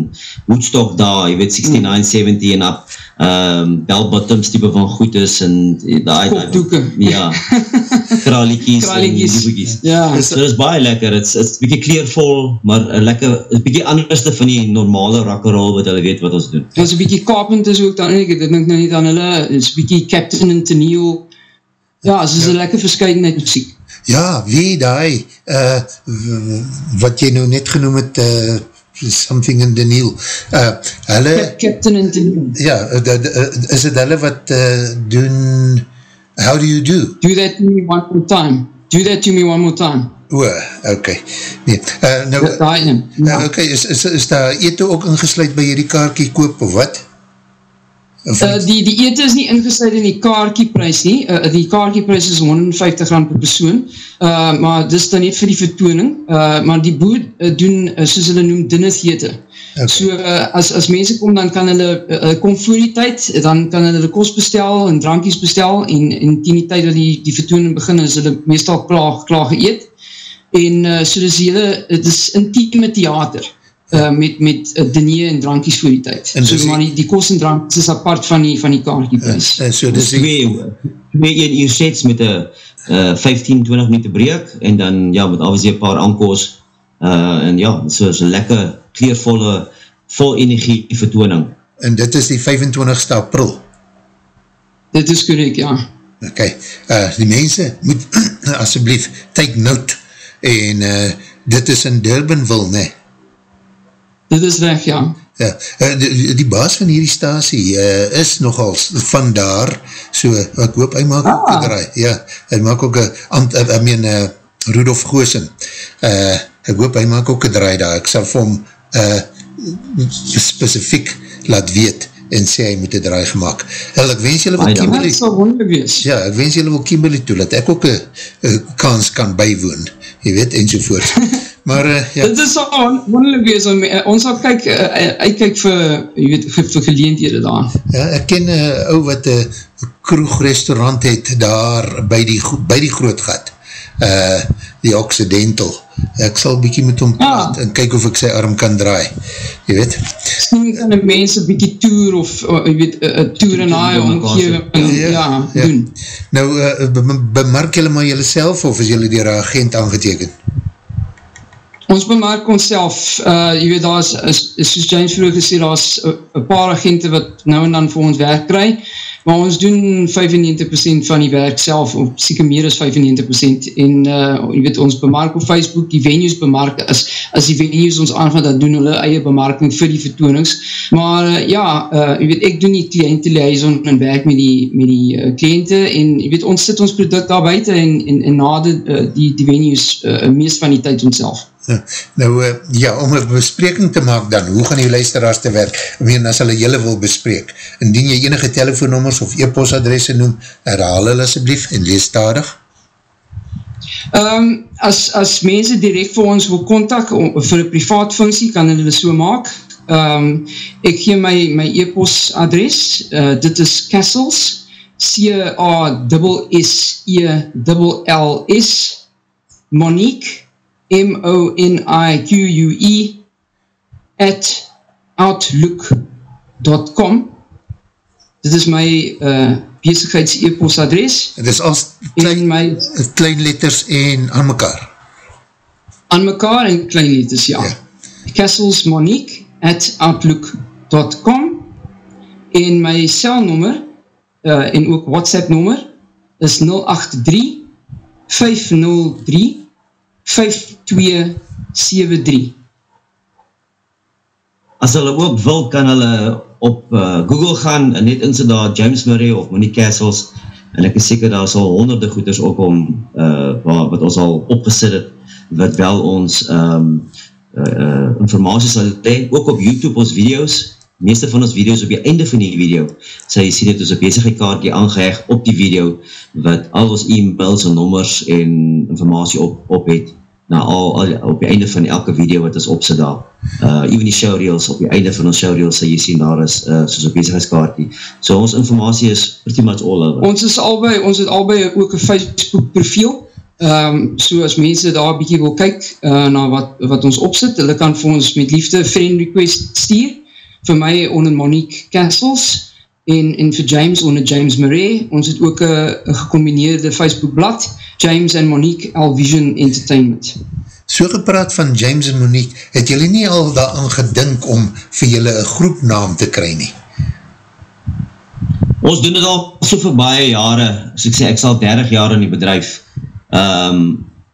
Woodstock daar, jy weet 69, mm. 70 en up, um, bell bottoms type van goed is en
die, kopdoeken
ja, [laughs] kraliekies kraliekies, ja. so dit is baie lekker, het is bykie kleervol maar lekker, het is bykie anderste van die normale rakkerol wat hulle weet wat ons doen.
Het is bykie carpenters ook dan, ek denk nou niet aan hulle, het is bykie Captain and Tennille. Ja, het is ja. een lekker verscheidenheid muziek
Ja, wie die, uh, wat jy nou net genoem het, uh, something in Daniel, uh, hulle...
Captain in Daniel.
Ja, is het hulle wat uh, doen, how do you do?
Do that to me one more time. Do that to me one more time.
O, ok. Nee, uh, nou, uh, ok, is, is, is daar ete ook ingesluid by hierdie kaartje koop of wat?
Uh, die, die ete is nie ingesluid in die kaartjieprys nie, uh, die kaartjieprys is 150 rand per persoon, uh, maar dis dan net vir die vertooning, uh, maar die boer uh, doen, uh, soos hulle noem, dinnesjete. Okay. So, uh, as, as mense kom, dan kan hulle, uh, kom voor die tyd, dan kan hulle kost bestel en drankies bestel, en, en teen die tyd dat die, die vertooning begin, is hulle meestal klaar, klaar geëet, en uh, so dis hele, het is intieme theater, uh, met, met uh, diner en drankies voor die tyd. En so, maar die, die kost en drank is apart van die, van die kaartjeprijs.
Uh, so dis twee, twee een uur sets met een uh, 15-20 minuten breek en dan ja, met alweer een paar ankos uh, en ja, so is een lekker kleervolle vol energie vertooning.
En dit is die 25ste april?
Dit is correct, ja.
Ok, uh, die mense moet [clears throat] asjeblief take note en uh, dit is in Durbanville, nee?
Dit is weg, ja.
Ja, eh, die, die baas van hierdie stasie uh, is nogal van daar, so, ek hoop, hy maak ah. ook een draai, ja, hy maak ook een, ek meen, uh, Rudolf Goosen, uh, ek hoop, hy maak ook een draai daar, ek sal vir hom uh, specifiek laat weet, en sê hy moet een draai gemaakt. Hel, ek wens julle wil
Kimberley,
ja, ek wens julle wil Kimberley toe, dat ek ook een kans kan bijwoon, jy weet, enzovoort. [laughs] maar uh,
ja. Dit is al wonderlik wees, om, uh, ons sal kyk, uh, uitkyk vir, jy weet, vir, geleendhede daar.
Ja, ek ken een uh, ou wat een uh, kroegrestaurant het daar by die, by die groot gat, uh, die Occidental, ek sal bykie met hom praat ja. en kyk of ek sy arm kan draai, jy weet.
Misschien kan een mens een bykie toer of, uh, jy weet, een toer in die omgeving, ja, ja, ja, doen.
Nou, uh, bemerk jylle maar jylle self of is jylle die agent aangeteken?
Ons bemerk ons self, uh, jy weet, daar is, is, is soos James vroeg gesê, daar is een paar agente wat nou en dan vir ons werk kry, maar ons doen 95% van die werk self, of sieke meer as 95%, en uh, jy weet, ons bemark op Facebook, die venues bemark, as, as die venues ons aangaan, dan doen hulle eie bemarking vir die vertoonings, maar uh, ja, uh, jy weet, ek doen die kliënteliaison en werk met die, met die uh, kliënte, en jy weet, ons sit ons product daar buiten, en, en, en na de, uh, die, die venues, uh, meest van die tyd ons self.
Nou, uh, ja, om een bespreking te maak dan, hoe gaan die luisteraars te werk? I mean, as hulle jylle wil bespreek, indien jy enige telefoonnummers of e-postadresse noem, herhaal hulle asjeblief en lees stadig.
Um, as, as mense direct vir ons wil kontak, vir een privaat funksie, kan hulle so maak. Um, ek gee my, my e-postadres, uh, dit is Castles, C-A-S-S-E-L-L-S, Monique, M-O-N-I-Q-U-E at outlook.com Dit is my uh, bezigheids e-post adres.
Het is als klein, my, klein letters en aan mekaar.
Aan mekaar en klein letters, ja. ja. Kesselsmonique at outlook.com en my celnummer uh, en ook WhatsApp nummer is 083 503 5273.
As hulle ook wil, kan hulle op uh, Google gaan net in sy daar James Murray of Monique Castles en ek is seker daar is al honderde goeders ook om uh, wat ons al opgesit het wat wel ons um, uh, uh, informatie sal leen, ook op YouTube ons video's meeste van ons video's op die einde van die video, sal jy sien het ons een bezigheidkaartje aangeheig op die video, wat al ons e-mails en nommers en informatie op, op het, na al, al, op die einde van elke video wat ons opsit daar. Uh, even die showreels, op die einde van ons showreels sal jy sien daar is, uh, soos een bezigheidskaartje. So ons informatie is pretty much all over.
Ons is albei, ons het albei ook een Facebook profiel, um, so as mense daar bykie wil kyk, uh, na wat, wat ons opsit, hulle kan vir ons met liefde friend request stuur, vir my onder Monique Castles en, en vir James onder James Murray. Ons het ook een gecombineerde Facebook blad, James en Monique Alvision Entertainment.
So gepraat van James en Monique, het julle nie al daaraan gedink om vir julle een groepnaam te kry nie?
Ons doen het al so vir baie jare, as ek sê, ek sal 30 jaar in die bedrijf. Um,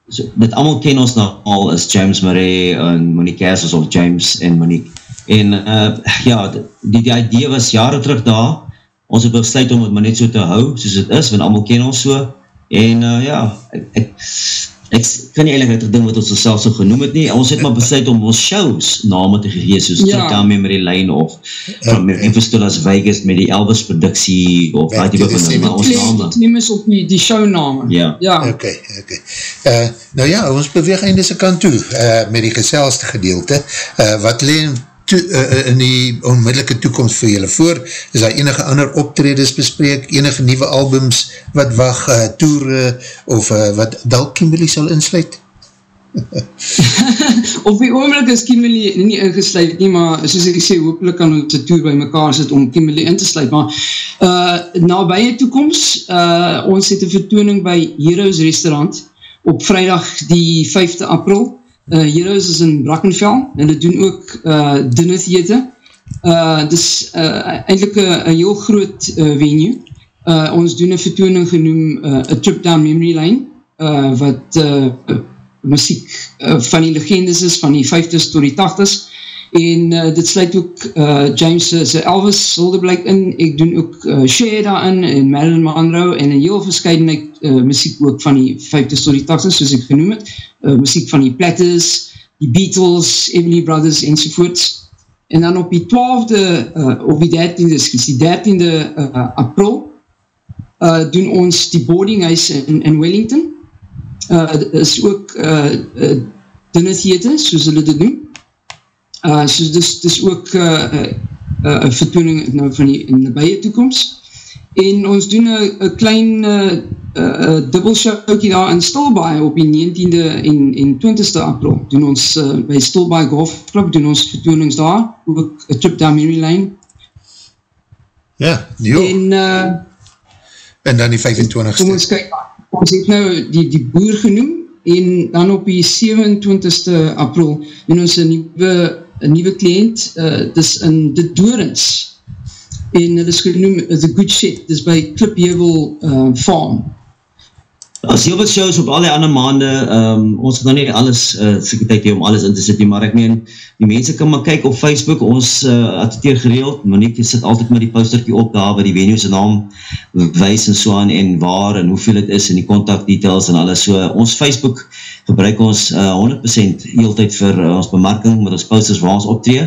so, dit allemaal ken ons nou al as James Murray en Monique Castles of James en Monique en uh, ja, die, die idee was jare terug daar, ons het besluit om het maar net so te hou, soos het is, want allemaal ken ons so, en uh, ja, ek, ek, ek kan nie eigenlijk het ding wat ons self so genoem het nie, ons het maar besluit om ons shows name te gegees, soos ja. Trip Memory Lane, of From ja. Memphis to Las Vegas, met die Elvis productie, of ja, die type van
ons name. Die neem is op die, die show name.
Ja.
ja. Ok, ok. Uh, nou ja, ons beweeg einde se kant toe, uh, met die geselste gedeelte, uh, wat leen to, uh, in die onmiddellike toekomst vir julle voor, is daar enige ander optredes bespreek, enige nieuwe albums wat wacht, uh, toere, of uh, wat Dalk Kimberley sal insluit? [laughs]
op die oomlik is Kimberley nie ingesluit nie, maar soos ek sê, hopelijk kan ons die toer by mekaar sit om Kimberley in te sluit, maar uh, na baie toekomst, uh, ons het een vertooning by Heroes Restaurant, op vrijdag die 5de april, uh, Heroes is in Brackenfell en hulle doen ook uh, dinner theater. Uh, dit is uh, eindelijk een heel groot uh, venue. Uh, ons doen een vertooning genoem uh, A Trip Down Memory Line uh, wat uh, muziek uh, van die legendes is van die 50s tot die 80s en uh, dit sluit ook uh, James Elvis Hildeblyk in, ek doen ook uh, Cher daarin en Marilyn Monroe en een heel verscheidenheid uh, muziek ook van die 50s tot die 80s soos ek genoem het, uh, muziek van die Platters, die Beatles, Emily Brothers enzovoorts en dan op die 12de uh, op die 13de, skies, die 13de uh, april uh, doen ons die boarding house in, in Wellington uh, is ook uh, uh, dinne theater, soos hulle dit noem. Uh, so dis, dis ook een uh, uh, uh, vertooning nou van die in die beie toekomst. En ons doen een klein uh, uh, dubbelshoukie daar in Stilbaai op die 19e en, en 20ste april. Doen ons uh, by Stilbaai Golf Club, doen ons vertoonings daar, ook een trip down memory lane.
Ja, jo.
En, uh,
en dan die 25ste.
Kom ons kyk, ons het nou die, die boer genoem, en dan op die 27ste april doen ons een nieuwe, een nieuwe kliënt, uh, dis in de Dorens, en het is genoem The Good Shit, dit is by Klipjevel uh, Farm.
As heel wat shows op al die ander maande, um, ons gaan nou nie alles, uh, syke tyd hier om alles in te sit, maar ek meen, die mense kan maar kyk op Facebook, ons uh, adverteer gereeld, Monique sit altyd met die posterkie op daar, waar die venue sy naam wees en so aan, en waar en hoeveel het is, en die contact details en alles, so ons Facebook gebruik ons uh, 100% heel tyd vir uh, ons bemarking, met ons posters waar ons optree,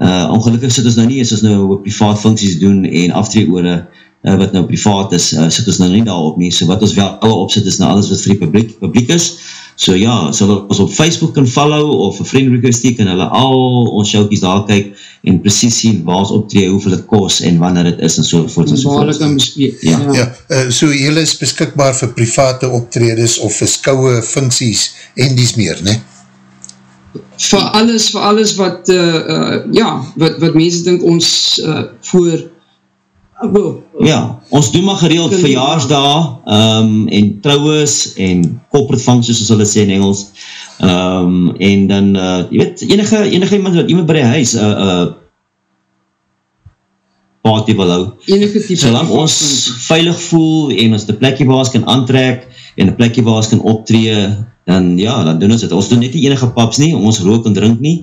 uh, ongelukkig sit ons nou nie, as ons nou privaat funksies doen en aftreeoore uh, wat nou privaat is, uh, sit ons nou nie daarop nie, so wat ons wel alle opzit is nou alles wat vir die publiek, publiek is, so ja, so ons op Facebook kan follow of een friend request die, kan hulle al ons showkies daar kyk en precies sien waar ons optree, hoeveel het kost en wanneer het is en sovoorts en
sovoorts.
Ja, ja. ja uh, so jylle is beskikbaar vir private optredes of vir skouwe funksies en dies meer, ne?
Vir alles, vir alles wat, uh, uh, ja, wat, wat mense dink ons uh, voor
uh, ja, ons doen maar gereeld verjaarsdag um, en trouwens en corporate functions soos hulle sê in Engels. Um, en dan, uh, jy weet, enige, enige iemand wat iemand by die huis uh, uh, party wil hou. Solang ons veilig voel en ons die plekje waar ons kan aantrek en die plekje waar ons kan optree dan ja, dan doen ons het. Ons doen net die enige paps nie, ons rook en drink nie.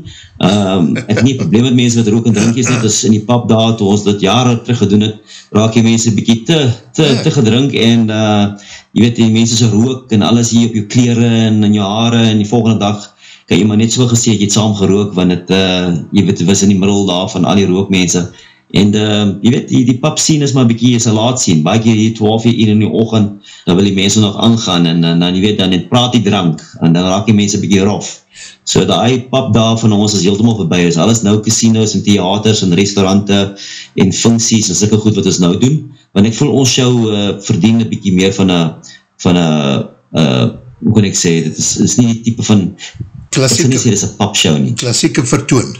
Um, ek nie probleem met mense wat rook en drink is nie, dus in die pap daar, toe ons dit jare terug gedoen het, raak die mense bykie te, te, te gedrink en uh, jy weet, die mense so rook en alles hier op jou kleren en in jou haare en die volgende dag kan jy maar net so gesê, jy het saam gerook, want het, uh, jy weet, was in die middel daar van al die rookmense en uh, jy weet, die, die pap sien is maar bykie is een laat sien, baie keer hier 12 uur in die ochend, dan wil die mense nog aangaan, en, en dan jy weet, dan het praat die drank, en dan raak die mense bykie rof, so die pap daar van ons is heeltemaal voorbij, is alles nou casinos en theaters en restaurante en funksies en sikke goed wat ons nou doen, want ek voel ons show uh, verdien een bykie meer van een, van een, uh, hoe kan ek sê, dit is, is nie die type van,
klassieke,
ek sê, dit is een pap show nie.
Klassieke vertoon.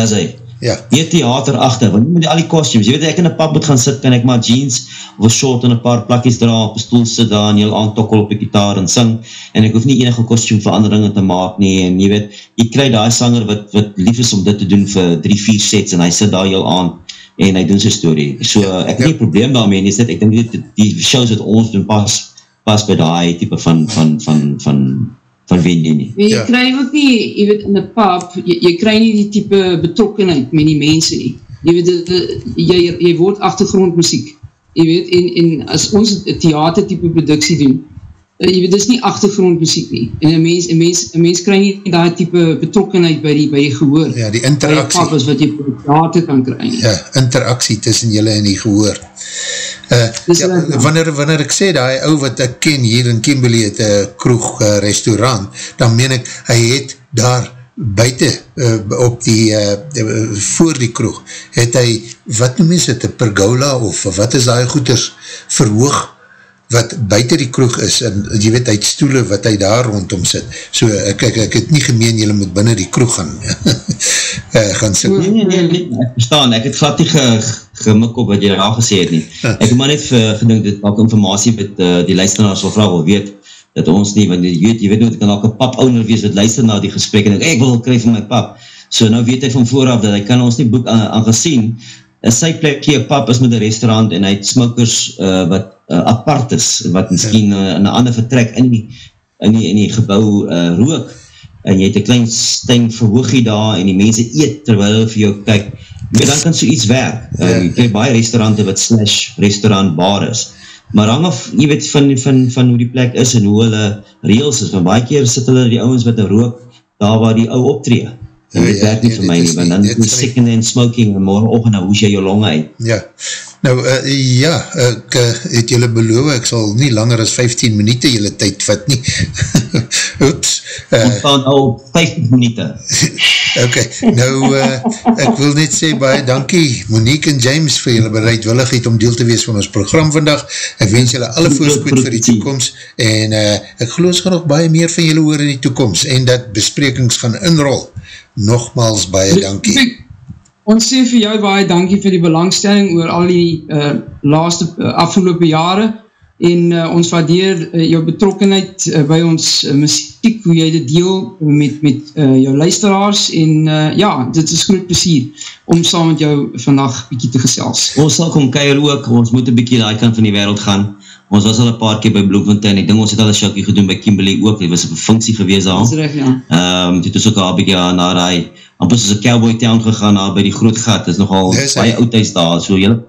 Is hy, Ja. Hier theater achter, want met al die costumes, jy weet, ek in een pub moet gaan sit, kan ek maar jeans of short en een paar plakjes dra, op een stoel sit daar, en jy aantokkel op die gitaar en sing, en ek hoef nie enige costume veranderingen te maak nie, en jy weet, jy krij die sanger wat, wat lief is om dit te doen vir drie, vier sets, en hy sit daar heel aan, en hy doen sy story. So, ja, ek ja. nie probleem daarmee, nie, ek denk die, die shows wat ons doen pas, pas by die type van, van, van, van, van van wen jy nie.
Jy ja. krij ook nie, jy weet, in die pub, jy, jy krij nie die type betrokkenheid met die mense nie. Jy weet, jy, jy word achtergrondmuziek. Jy weet, en, en as ons theater type productie doen, eh, jy weet, dit is nie achtergrondmuziek nie. En een mens, een mens, een mens krij nie die type betrokkenheid by die, by die gehoor.
Ja, die interactie.
By die pub is wat jy theater kan krij.
Ja, interactie tussen jylle en die gehoor. Uh, ja, wanneer, wanneer ek sê die ou wat ek ken hier in Kimberley het een kroeg uh, restaurant, dan meen ek, hy het daar buiten uh, op die, uh, voor die kroeg, het hy, wat noem is het, een pergola of wat is die goeders verhoog wat buiten die kroeg is, en jy weet, hy het stoele wat hy daar rondom sit, so ek, ek, ek het nie gemeen, jylle moet binnen die kroeg gaan, uh, [laughs] gaan sit.
Nee, nee, nee, nee, ek verstaan, ek het glad nie ge, gemik op wat jy daar gesê het nie. Ek het maar net gedink, dit maak informatie met uh, die luisteraars wat vraag wil weet, dat ons nie, want jy weet, jy weet nie, wat kan ook een pap ouder wees, wat luister na die gesprek, en ek, ek wil krijg van my pap. So nou weet hy van vooraf, dat hy kan ons nie boek aangezien, een sy plekje, pap is met een restaurant, en hy het smokers uh, wat uh, apart is, wat miskien uh, in een ander vertrek in die, in die, in die gebouw uh, rook, en jy het een klein steng verhoogie daar, en die mense eet, terwyl hy vir jou kyk, Ja, dan kan so iets werk. Uh. Jy krijg baie restaurante wat slash restaurant bar is. Maar hang af, jy weet, van, van, van hoe die plek is en hoe hulle reels is. Want baie keer sit hulle die ouwens met een rook daar waar die ou optree. En dit ja, werk nie ja, vir my nie, want dan is second hand smoking en morgen oog en dan hoes jy jou long uit.
Ja, Nou, uh, ja, ek uh, het julle beloof, ek sal nie langer as 15 minuten julle tyd vat nie. [laughs] Oeps.
Uh, Ons gaan al 15 minuten.
ok, nou, uh, ek wil net sê, baie dankie Monique en James vir julle bereidwilligheid om deel te wees van ons program vandag. Ek wens julle alle voorspoed vir die toekomst en uh, ek geloof gaan nog baie meer van julle hoor in die toekomst en dat besprekings gaan inrol. Nogmaals, baie dankie.
Ons sê vir jou baie dankie vir die belangstelling oor al die uh, laaste uh, afgelopen jare en uh, ons waardeer uh, jou betrokkenheid uh, by ons uh, muziek, hoe jy dit deel met, met uh, jou luisteraars en uh, ja, dit is groot plezier om saam met jou vandag bykie te gesels.
Ons sal kom keir ook, ons moet een bykie die kant van die wereld gaan. Ons was al een paar keer by Bloemfontein, ek dink ons het al een shakkie gedoen by Kimberley ook, dit was een funksie gewees al.
Dat is recht, ja.
Um, dit is ook al bykie aan na die amper soos een cowboy town gegaan daar by die groot gat, is nogal yes, baie oudhuis daar, so jylle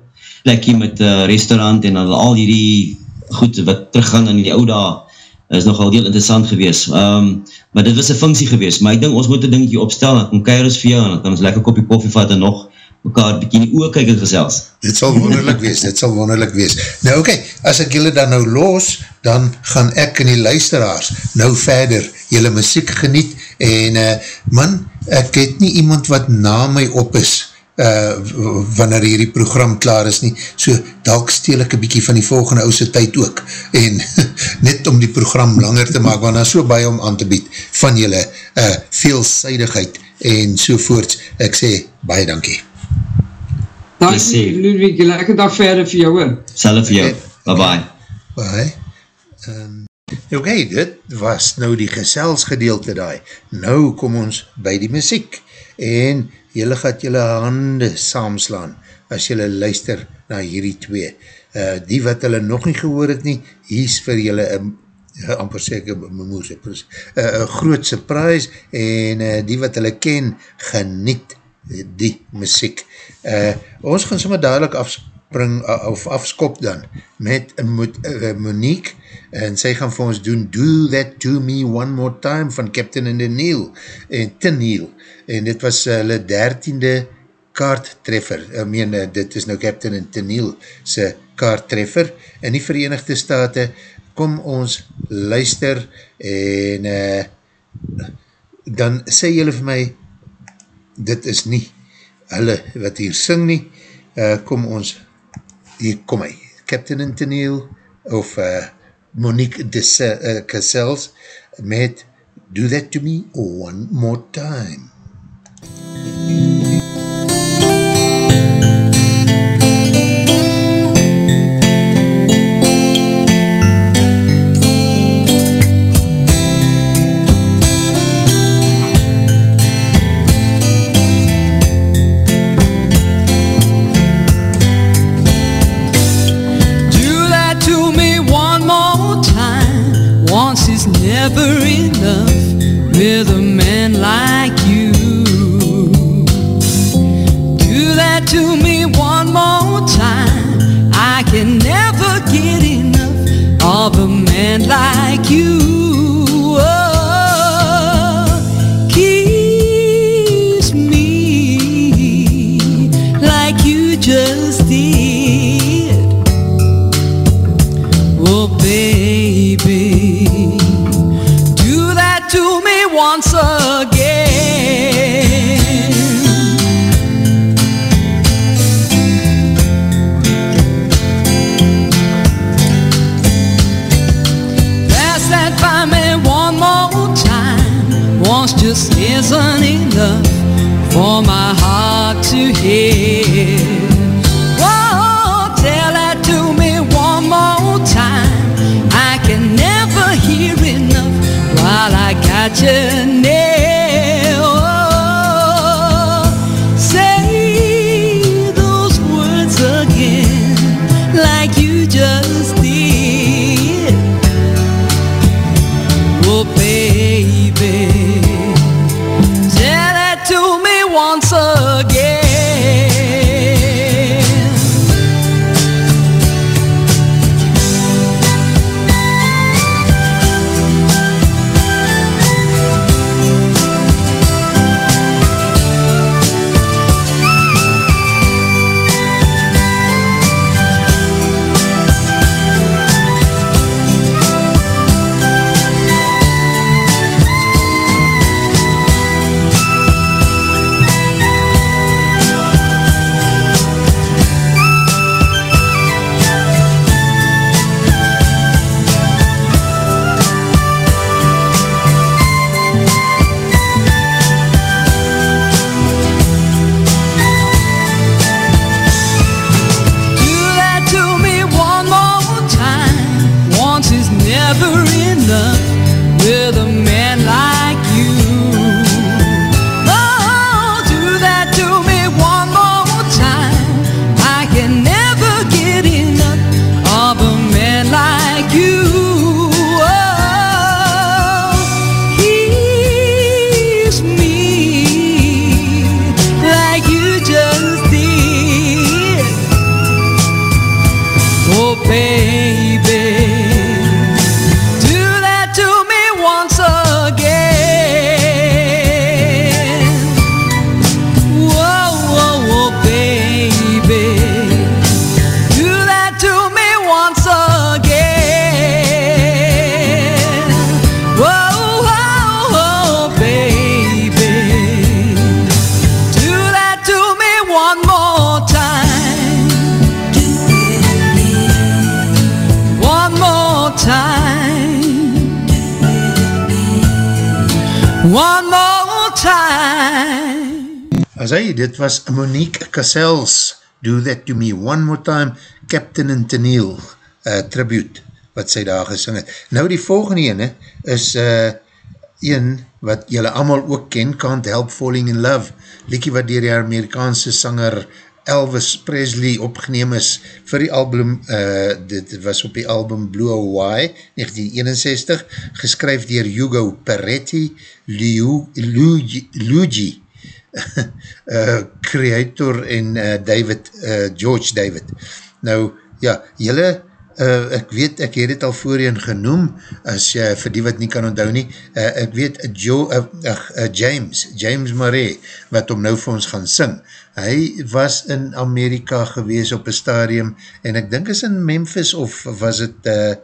plekkie met uh, restaurant en al, al die goed wat teruggaan in die ouda, is nogal heel interessant gewees. Um, maar dit was een funksie gewees, maar ek dink ons moet een dingetje opstel, dan kom Kairos vir jou, en dan kan ons lekker kopie koffie vat en nog mekaar bykie in die oor kyk en gesels.
Dit sal wonderlik wees, dit sal wonderlik wees. Nou oké, okay, as ek julle dan nou los, dan gaan ek en die luisteraars nou verder julle muziek geniet en uh, man, ek het nie iemand wat na my op is uh, wanneer hierdie program klaar is nie, so dalk steel ek een bykie van die volgende ouse tyd ook en [laughs] net om die program langer te maak, want daar so baie om aan te bied van julle uh, veelzijdigheid en sovoorts, ek sê baie dankie.
Dankie Ludwig, lekker dag verder vir jou hoor.
Selfe vir jou, bye bye.
Bye. Um, Okay, dit was nou die geselsgedeelte daai. Nou kom ons by die muziek en jylle gaat jylle hande saamslaan as jylle luister na hierdie twee. Uh, die wat hulle nog nie gehoor het nie, hier is vir jylle een uh, amper seker moes, een groot surprise en uh, die wat hulle ken, geniet die muziek. Uh, ons gaan sommer dadelijk afspring uh, of afskop dan met uh, Monique en sy gaan vir ons doen Do That To Me One More Time van Captain and the Neil en Tenneel en dit was hulle dertiende kaarttreffer, ek meen dit is nou Captain and Tenneel sy kaarttreffer. In die Verenigde Staten kom ons luister en uh, dan sê julle vir my dit is nie hulle wat hier sing nie. Uh, kom ons hier kom hy, Captain and Tenneel of uh, Monique de uh, Cassels met Do That To Me One More Time.
as once again.
Pass that by me one more time. Once just isn't enough for my heart to hear. while I catch a
was Monique Cassels, Do That To Me One More Time, Captain and Tennille, uh, tribute, wat sy daar gesing het. Nou die volgende ene is uh, een wat jylle allemaal ook ken, Can't Help Falling In Love, liekie wat dier die Amerikaanse sanger Elvis Presley opgeneem is vir die album, uh, dit was op die album Blue Hawaii 1961, geskryf dier Hugo Peretti, Luigi, Luigi uh, [laughs] creator en uh, David, uh, George David. Nou, ja, jylle, uh, ek weet, ek het het al voorheen genoem, as uh, vir die wat nie kan onthou nie, uh, ek weet, Joe, uh, uh, James, James Marais, wat om nou vir ons gaan sing, hy was in Amerika gewees op een stadium, en ek dink is in Memphis, of was het uh,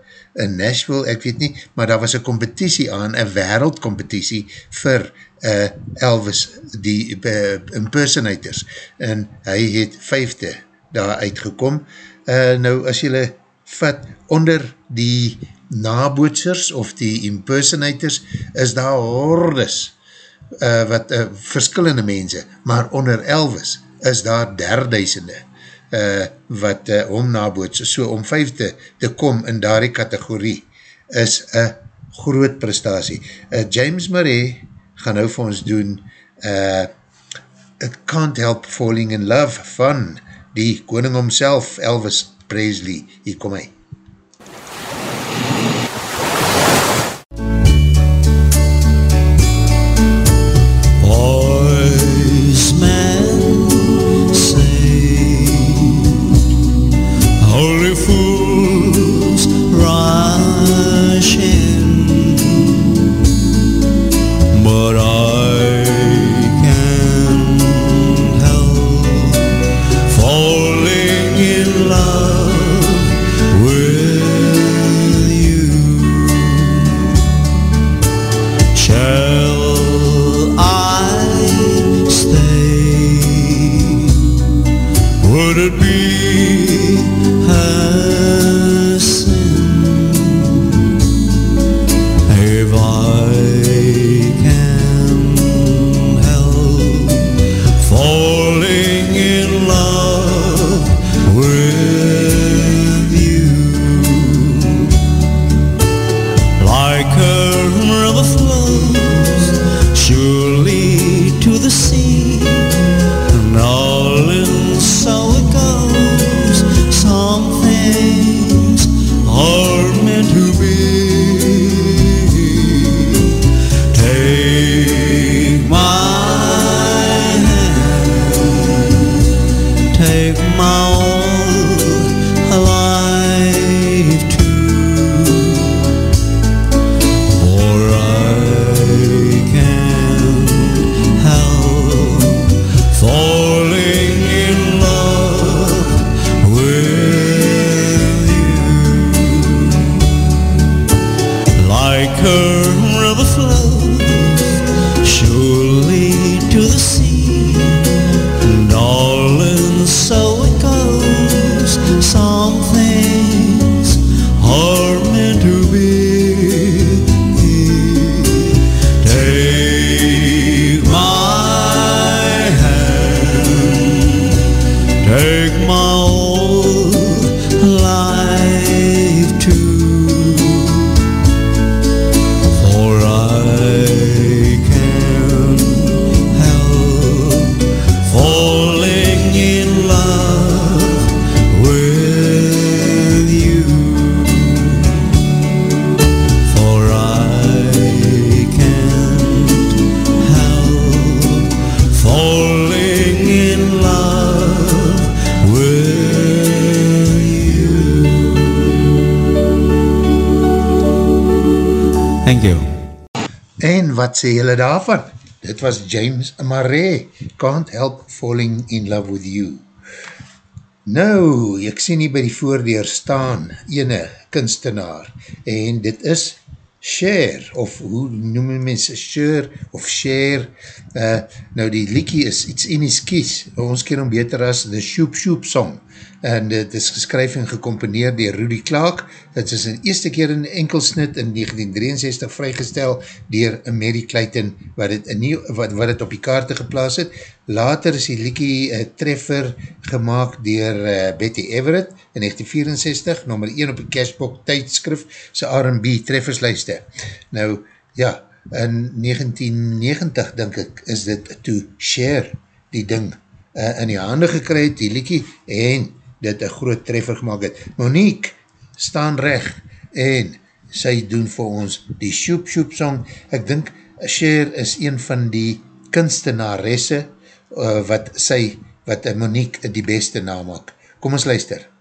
in Nashville, ek weet nie, maar daar was een competitie aan, een wereldcompetitie vir uh, Elvis, die uh, impersonators, en hy het vijfde daar uitgekom. Uh, nou, as jylle vat onder die nabootsers of die impersonators, is daar hordes uh, wat uh, verskillende mense, maar onder Elvis is daar derduisende uh, wat uh, om naboots, so om vijfde te kom in daardie kategorie, is een groot prestatie. Uh, James Murray, gaan nou vir ons doen uh, It Can't Help Falling in Love van die koning omself Elvis Presley. Hier kom hy.
Julle daarvan? Dit was James Marais, Can't Help Falling in Love With You. Nou, ek sien hier by die voordeur staan, ene kunstenaar, en dit is Cher, of hoe noem jy mens, Cher, of Cher, uh, nou die liekie is iets in die skies, ons ken hom beter as The Shoop Shoop Song, en dit is geskryf en gecomponeerd dier Rudy Clark, het is een eerste keer in enkelsnit in 1963 vrygestel dier Mary Clayton, wat het, nie, wat, wat het op die kaarte geplaas het, later is die liekie uh, treffer gemaakt dier uh, Betty Everett in 1964, nummer 1 op die cashbox tijdskrif, sy R&B trefferslijste. Nou, ja, in 1990, denk ek, is dit to share die ding uh, in die hande gekry, die liekie, en dit een groot treffer gemaakt het. Monique staan recht en sy doen vir ons die Shoop Shoop song. Ek dink Cher is een van die kunstenaresse uh, wat sy, wat Monique die beste naam maak. Kom ons luister.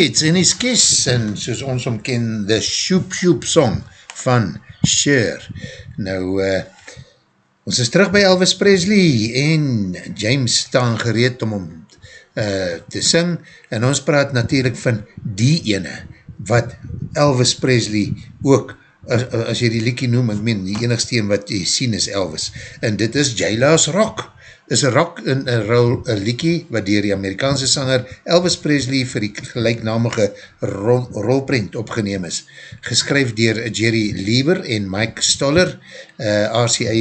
Iets in die skis en soos ons omken the Shoop Shoop song van Cher. Nou uh, ons is terug by Elvis Presley en James staan gereed om om uh, te sing en ons praat natuurlijk van die ene wat Elvis Presley ook as, as jy die liekie noem, ek meen die enigste een wat jy sien is Elvis en dit is Jaila's Rock is rock in een, rol, een liekie wat dier die Amerikaanse sanger Elvis Presley vir die gelijknamige rol, rolprint opgeneem is. Geskryf dier Jerry Lieber en Mike Stoller, uh, RCA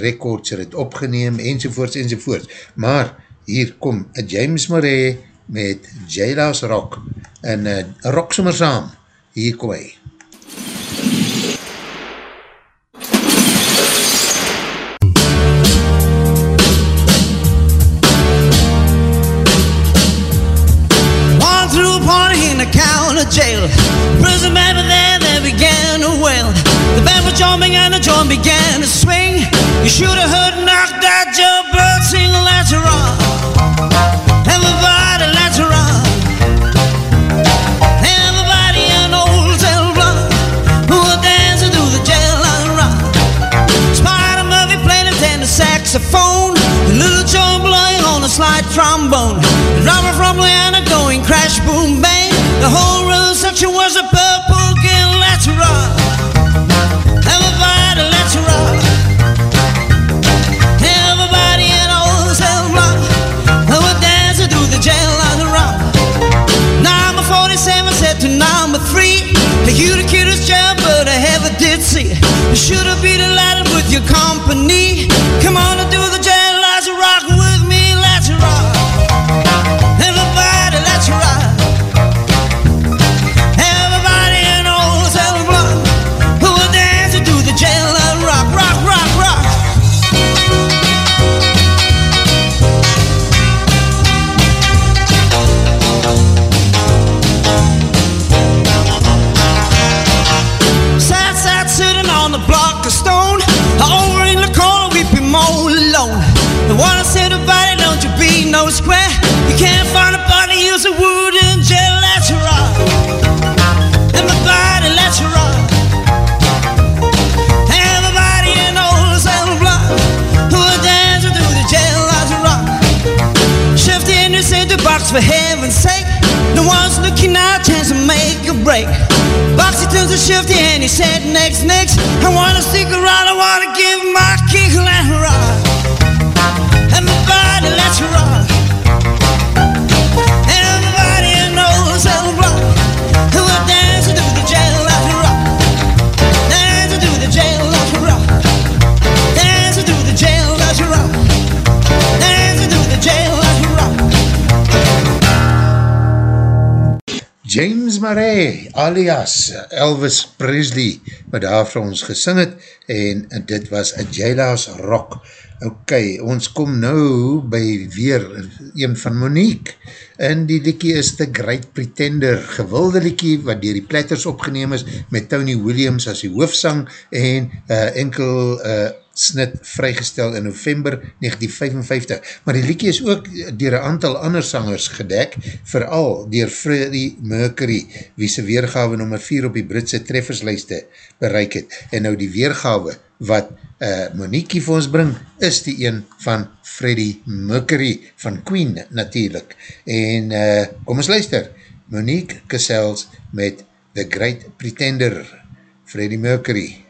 Records het opgeneem, enzovoorts, enzovoorts. Maar hier kom James Murray met Jaila's Rock en uh, rock sommer saam. Hier kom hy.
See. Should have been delighted with your company.
Murray, alias Elvis Presley, wat daar vir ons gesing het, en dit was a Jailhouse Rock. Ok, ons kom nou by weer een van Monique, en die liekie is The Great Pretender, gewilde liekie wat dier die platters opgeneem is, met Tony Williams as die hoofsang, en uh, enkel uh, snit vrygestel in november 1955, maar die liekie is ook dier een aantal ander sangers gedek, vooral dier Freddie Mercury, wie sy weergawe nummer 4 op die Britse trefferslijste bereik het, en nou die weergawe wat uh, Monique vir ons bring, is die een van Freddie Mercury, van Queen natuurlijk, en uh, kom ons luister, Monique Cassels met The Great Pretender, Freddie Mercury.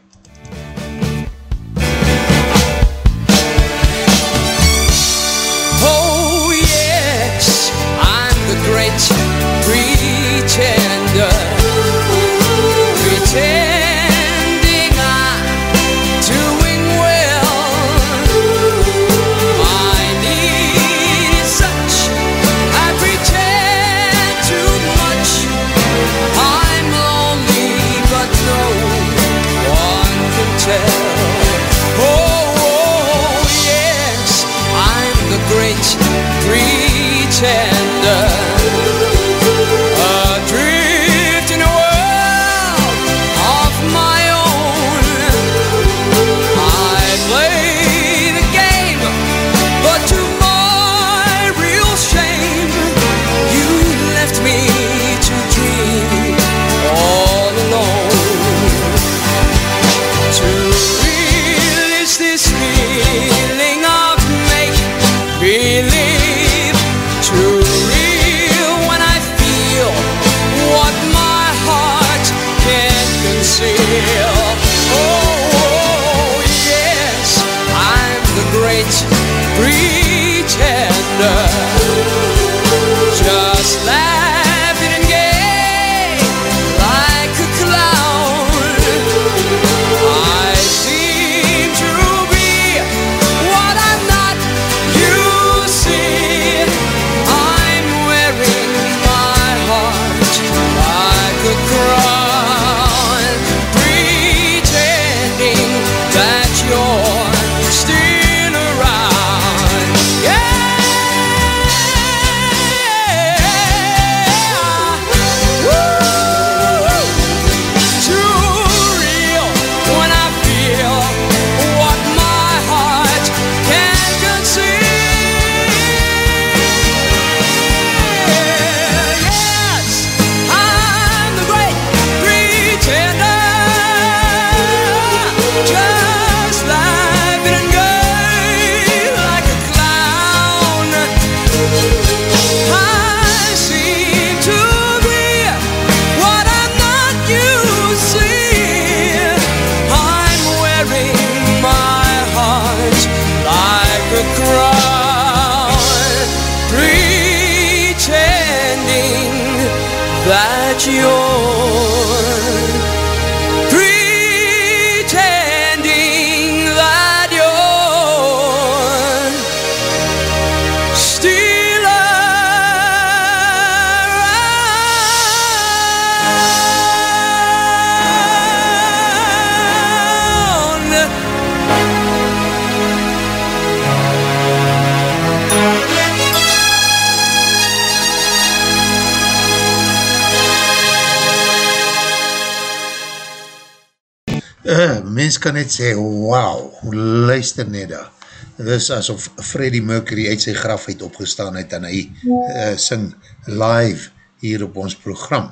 Net sê, wauw, luister net daar. Dit is asof Freddie Mercury uit sy graf het opgestaan het en hy uh, sing live hier op ons program.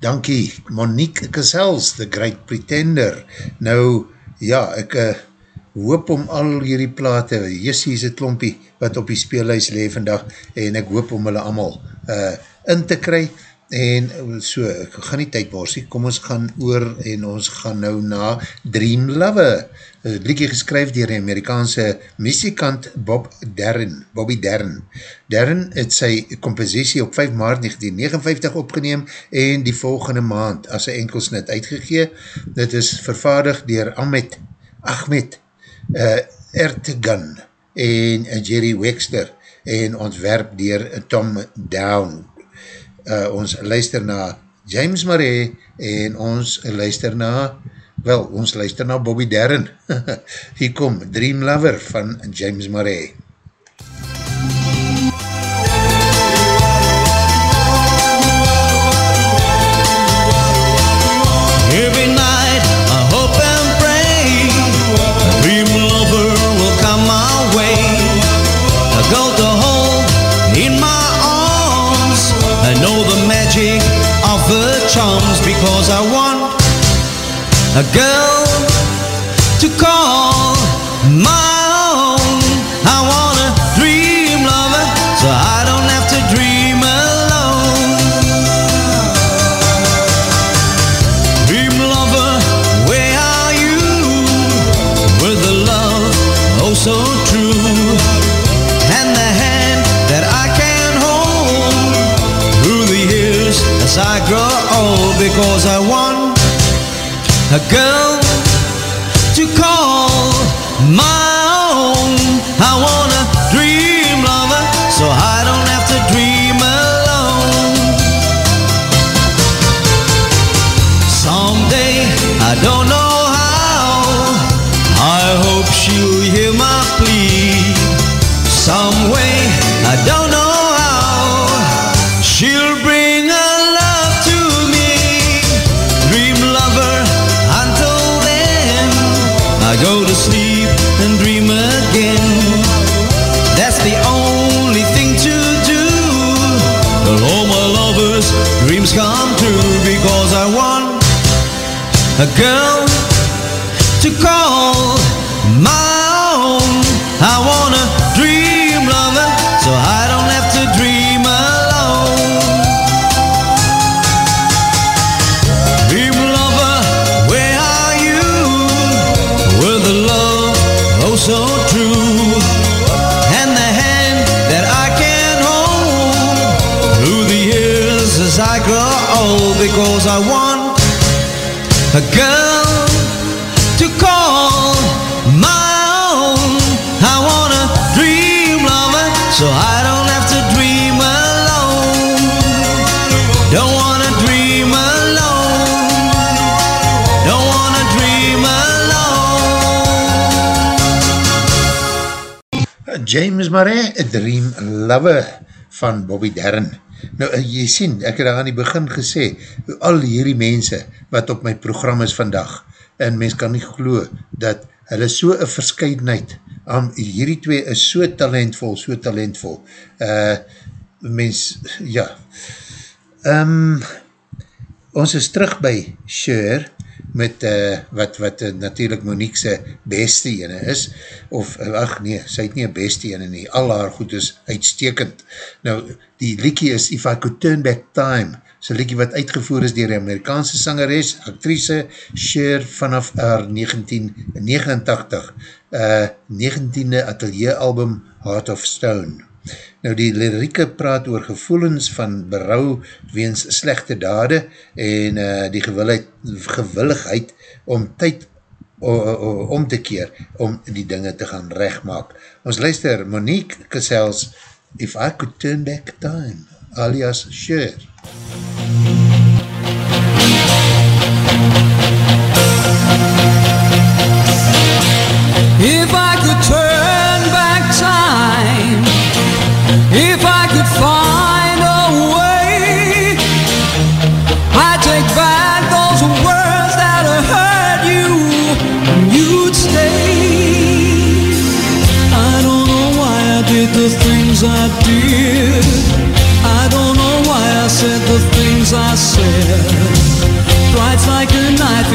Dankie, Monique Cassels, The Great Pretender. Nou, ja, ek uh, hoop om al hierdie plate, jessie is het klompie wat op die speelhuis leef vandag en ek hoop om hulle allemaal uh, in te kry en so, ek gaan nie tyd borsie, kom ons gaan oor en ons gaan nou na Dream Lover, een liedje geskryf dier die Amerikaanse muzikant Bob Derren, Bobby Derren. Derren het sy compositie op 5 maart 1959 opgeneem en die volgende maand as sy enkelsnit uitgegee. Dit is vervaardig dier Ahmed, Ahmed uh, Ertegan en Jerry Wexter en ontwerp dier Tom Down uh, ons luister na James Marais en ons luister na, wel, ons luister na Bobby Darren. [laughs] Hier kom Dream Lover van James Marais.
A girl old because I want a girl a girl
James Marais, A Dream Lover van Bobby Darren. Nou, eh, jy sien, ek het aan die begin gesê, al hierdie mense wat op my program is vandag, en mens kan nie glo, dat hulle so een verscheidenheid, um, hierdie twee is so talentvol, so talentvol. Uh, mens, ja, um, ons is terug by Cher, met uh, wat, wat uh, natuurlijk Monique'se beste ene is, of, uh, ach nee, sy het nie een beste ene nie, al haar goed is uitstekend. Nou, die liekie is If I Could Turn Back Time, sy liekie wat uitgevoer is dier die Amerikaanse sangeres, actrice Cher vanaf haar 1989 uh, 19e atelier album Heart of Stone. Nou die lirieke praat oor gevoelens van berouw weens slechte dade en uh, die gewilligheid, gewilligheid om tyd o, o, om te keer om die dinge te gaan rechtmaak. Ons luister Monique Cassels If I Could Turn Back Time alias Cher.
If I could turn back time, If I could find a way, I'd take back those words that hurt you, and you'd stay. I don't know why I did the things I did. I don't know why I said the things I said. Rides like a knife,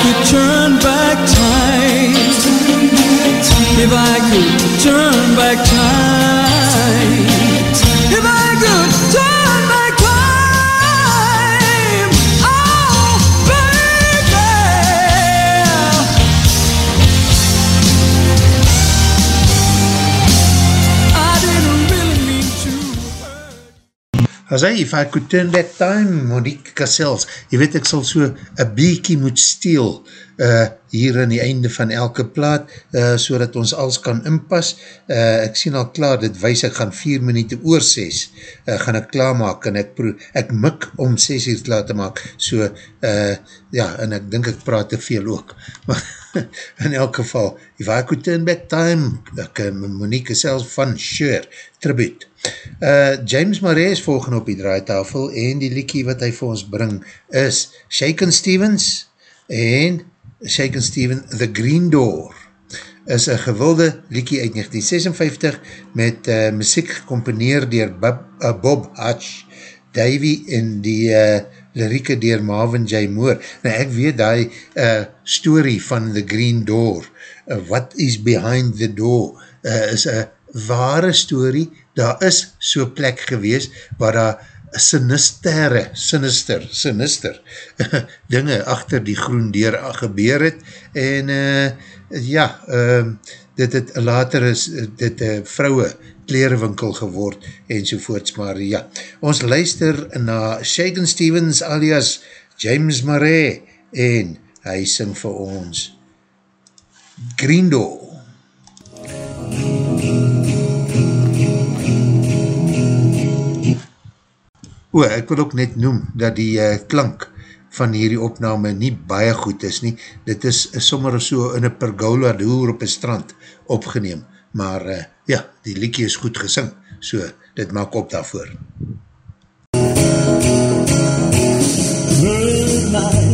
could turn back time, if I could hurt.
As hy, if I could turn back time, Monique Cassels, jy weet ek sal so een beekie moet steel uh, hier in die einde van elke plaat, uh, so dat ons als kan inpas. Uh, ek sien al klaar, dit wees ek gaan 4 minuut oor 6, uh, gaan ek klaarmaak en ek, proe, ek mik om 6 uur klaar te maak, so uh, ja, en ek dink ek praat te veel ook, [laughs] maar [laughs] in elk geval, if I could turn back time, ek, uh, Monique Cassels van Sure, tribute. Uh, James Marais is volgende op die draaitafel en die liekie wat hy vir ons bring is Shaken Stevens en Shaken Steven The Green Door is een gewilde liekie uit 1956 met uh, muziek gecomponeer dier Bob, uh, Bob Hutch, Davy en die uh, lirieke dier Marvin J. Moore. Nou ek weet die uh, story van The Green Door, uh, What is Behind the Door, uh, is een ware story, daar is so plek gewees waar daar sinistere, sinister, sinister [laughs] dinge achter die groen deur gebeur het en uh, ja, uh, dit het later is dit uh, vrouwe klerenwinkel geword en sovoorts, maar ja, ons luister na Shaken Stevens alias James Marais en hy sing vir ons Door O, ek wil ook net noem dat die uh, klank van hierdie opname nie baie goed is nie. Dit is uh, sommer so in een pergola door op een strand opgeneem. Maar uh, ja, die liekie is goed gesing, so dit maak op daarvoor.
Good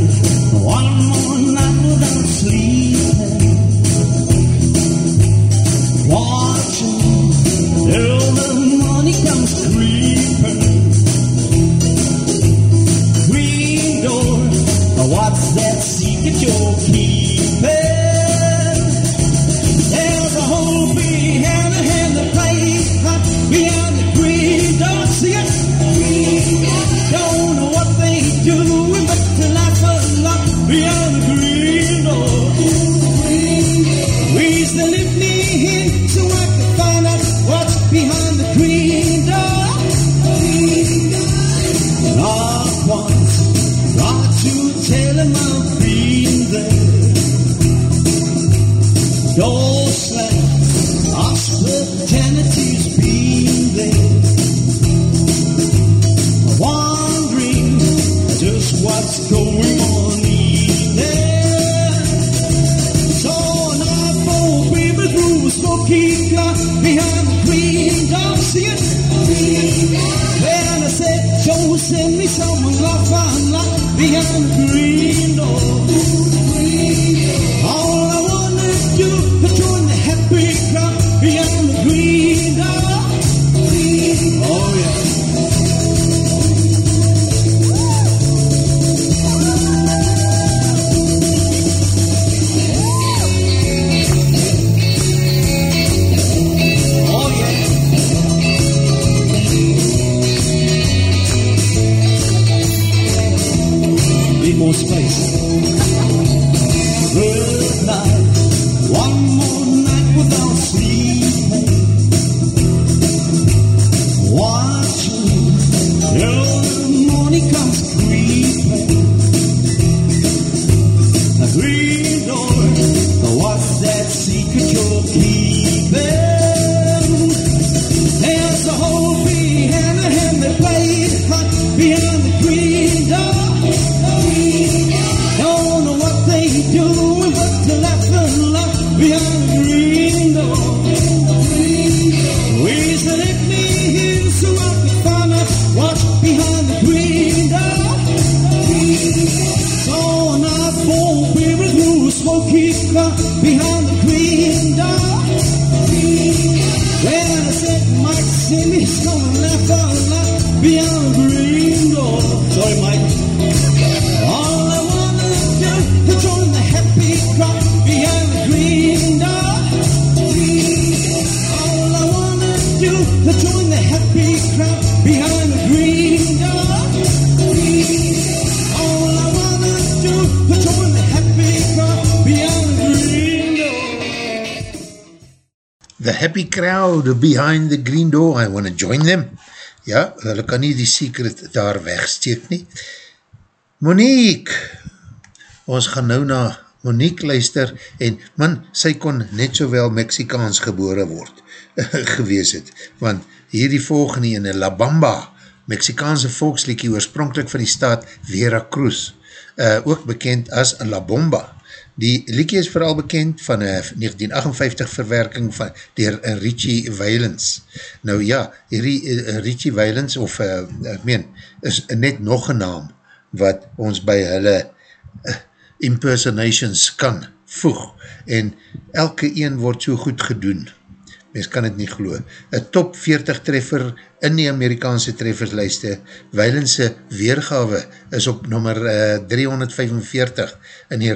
crowd behind the green door, I
want to join them. Ja, hulle kan nie die secret daar wegsteek nie. Monique, ons gaan nou na Monique luister en man, sy kon net sowel Mexikaans gebore word, [laughs] gewees het, want hierdie volgende in La Bamba, Mexikaanse volksliekie oorspronkelijk van die staat Veracruz, uh, ook bekend as La Bomba. Die liekie is vooral bekend van een 1958 verwerking van dier Richie Valens. Nou ja, hierdie uh, Richie Valens, of uh, ek meen, is net nog een naam wat ons by hulle uh, impersonations kan voeg. En elke een word so goed gedoen. Mens kan het nie geloo. Een top 40 treffer in die Amerikaanse trefferslijste, Weilense weergawe is op nummer uh, 345 in die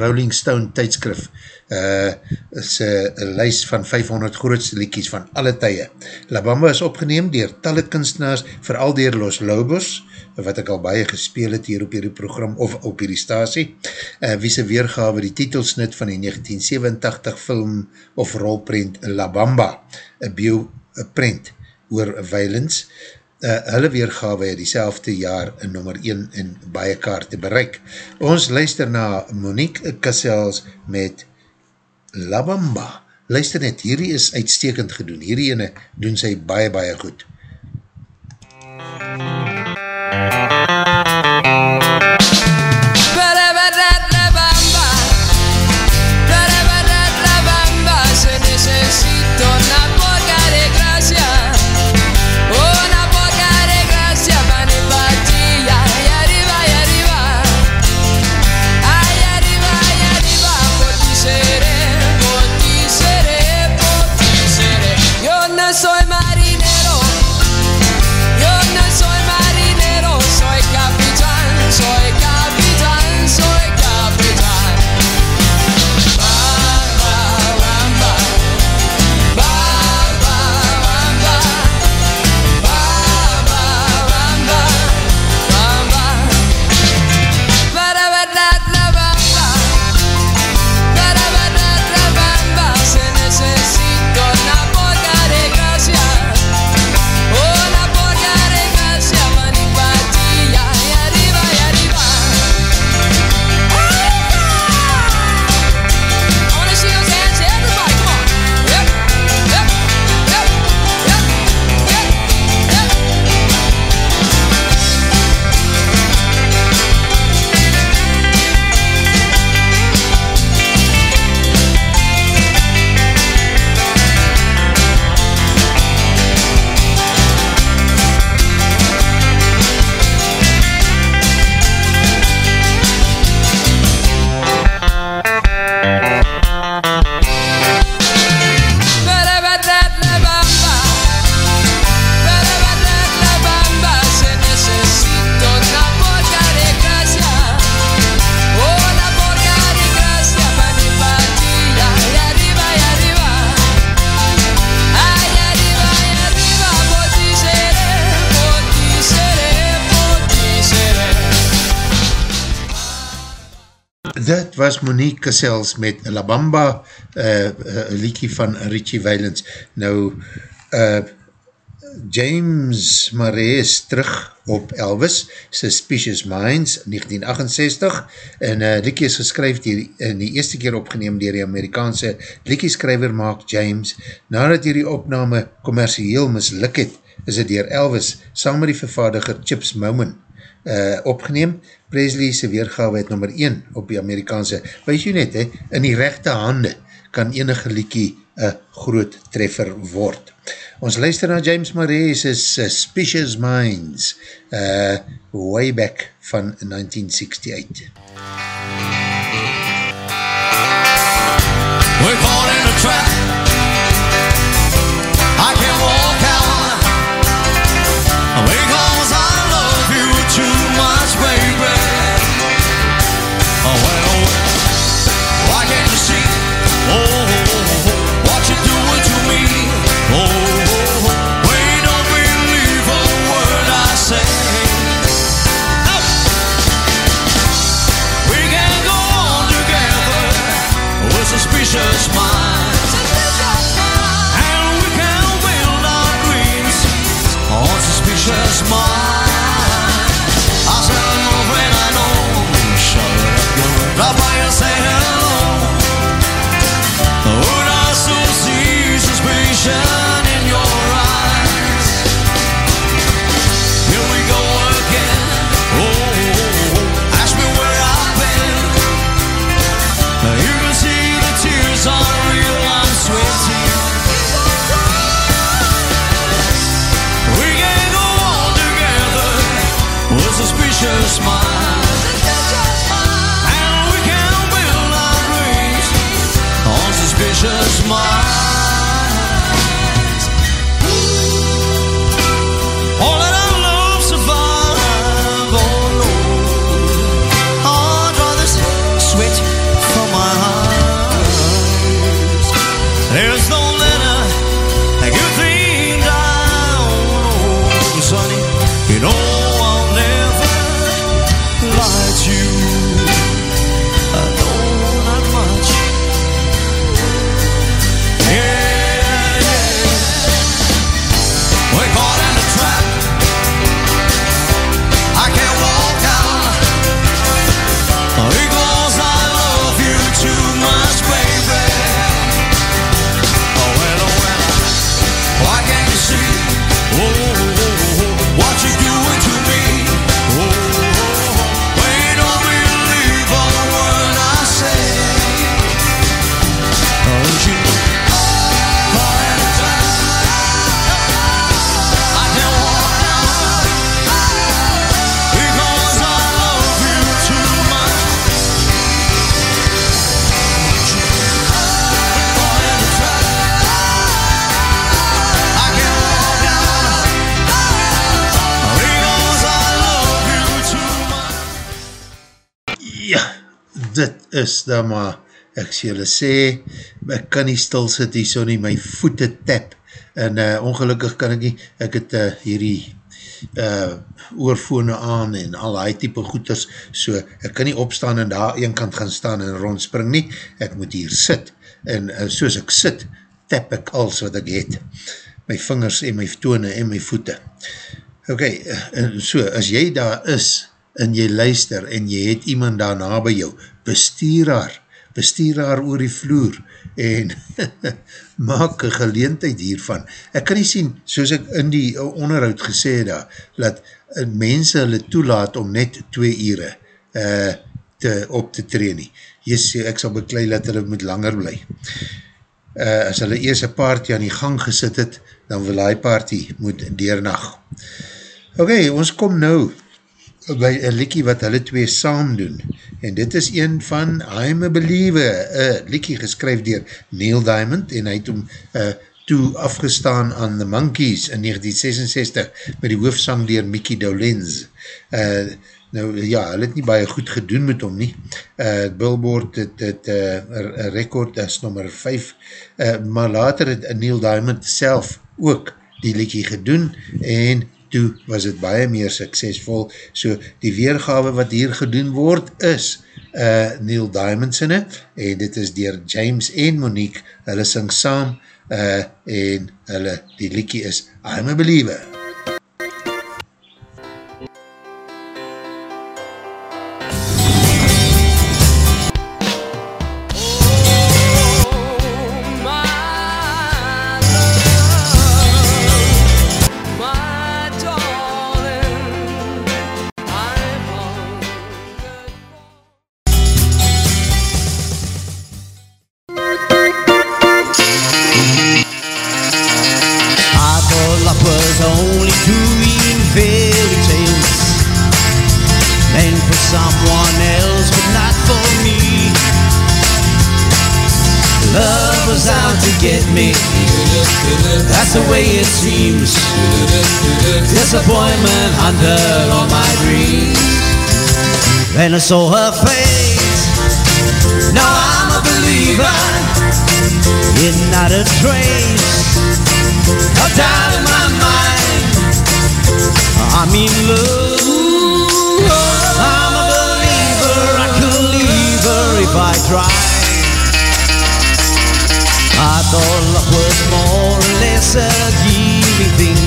Rolling Stone tijdskrif. Is een lijst van 500 grootste liekies van alle tye. La Bamba is opgeneem dier talle kunstenaars, vooral dier Los Lobos, wat ek al baie gespeel het hier op hierdie program of op hierdie stasie, uh, wie sy weergawe die titelsnit van die 1987 film of rolprint La Bamba, een bioprint oor violence, uh, hulle weergawe het die jaar in nummer 1 in baie kaarte bereik. Ons luister na Monique Cassels met La Bamba. Luister net, hierdie is uitstekend gedoen, hierdie ene doen sy baie baie goed.
Se
Monique Cassels met La Bamba, uh, uh, liedje van Richie Valens. Nou, uh, James Marais is terug op Elvis, Suspicious Minds, 1968, en uh, liedje is geskryf die, in die eerste keer opgeneem dier die Amerikaanse liedjeskryver Mark James. Nadat hierdie opname commercieel misluk het, is het dier Elvis saam met die vervaardiger Chips Moman uh, opgeneem. Presley se weergawe het nummer 1 op die Amerikaanse. Wees jy net, he, in die rechte hande kan enige liekie een groot treffer word. Ons luister na James Marais' Suspicious Minds uh, way back van 1968.
We're caught in a trap. Suspicious minds.
Is dan maar, ek sê julle sê, ek kan nie stil sit hier so nie, my voete tap, en uh, ongelukkig kan ek nie, ek het uh, hierdie uh, oorfone aan en al die type goeders, so ek kan nie opstaan en daar een kant gaan staan en rondspring nie, ek moet hier sit, en uh, soos ek sit, tap ek alles wat ek het, my vingers en my tone en my voete. Ok, en so, as jy daar is, en jy luister, en jy het iemand daar na by jou, bestuur haar, bestuur haar oor die vloer, en [laughs] maak een geleentheid hiervan. Ek kan nie sien, soos ek in die onderhoud gesê daar, dat mense hulle toelaat om net twee ure uh, te, op te tree nie. Yes, ek sal beklei dat hulle moet langer bly. Uh, as hulle eers een party aan die gang gesit het, dan wil die party moet deernag. Ok, ons kom nou by een liekie wat hulle twee saam doen. En dit is een van I'm a Believer, een liekie geskryf dier Neil Diamond en hy het hom uh, toe afgestaan aan The Monkees in 1966 met die hoofsang dier Mickey Dolenz. Uh, nou ja, hy het nie baie goed gedoen met hom nie. Uh, Billboard het, het uh, record as nummer 5, uh, maar later het Neil Diamond self ook die liekie gedoen en toe was het baie meer suksesvol, so die weergawe wat hier gedoen word is uh, Neil Diamond sinne, en dit is dier James en Monique, hulle sing saam, uh, en hulle, die liekie is I'm a Believer.
Saw her face Now I'm a believer In not a trace a doubt in my mind. I'm in love. I'm a believer. I could leave her if I tried. I thought love was more or less a giving thing.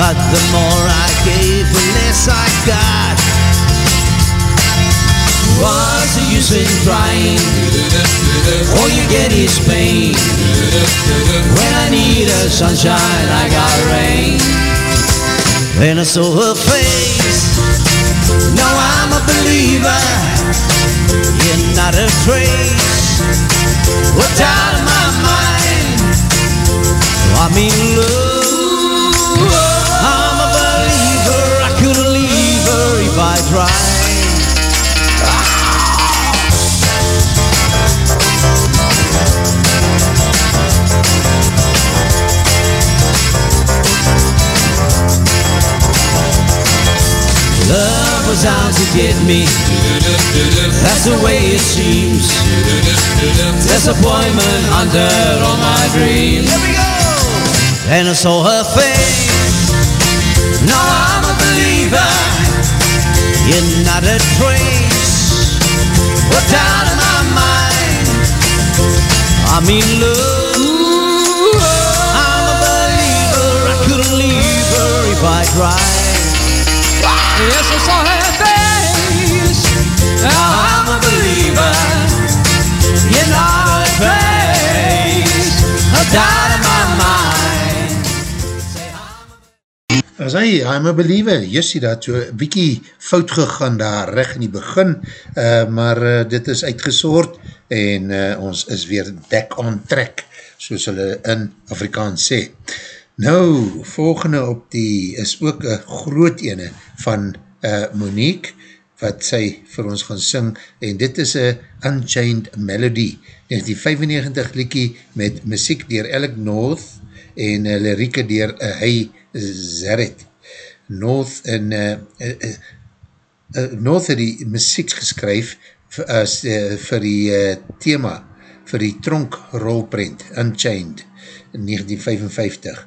But the more I gave, the less I got. What's the use in trying? All you get is pain. When I need a sunshine, I got rain. Then I saw her face. Now I'm a believer. You're not a trace. What's out of my mind? I'm in love. Was out to get me. That's the way it seems. Disappointment under all my dreams. Here we go. And I saw her face. Now I'm a believer. You're not a trace. What's out of my mind? I'm in love. I'm a believer. I couldn't leave her if I tried.
Yes, I saw her
You're not a trace. A doubt in my mind.
As hy, I'm a believer, jissie, dat so bykie fout gegaan daar reg in die begin, uh, maar uh, dit is uitgesoord en uh, ons is weer back on track, soos hulle in Afrikaans sê. Nou, volgende op die is ook een groot ene van uh, Monique, wat sy vir ons gaan sing, en dit is een Unchained Melody, 1995 liekie met muziek dier Alec North en uh, lirieke dier uh, Hey Zeret. North en uh, uh, uh, North het die muziek geskryf vir, as, uh, vir die uh, thema, vir die tronk rolprint, Unchained, in 1955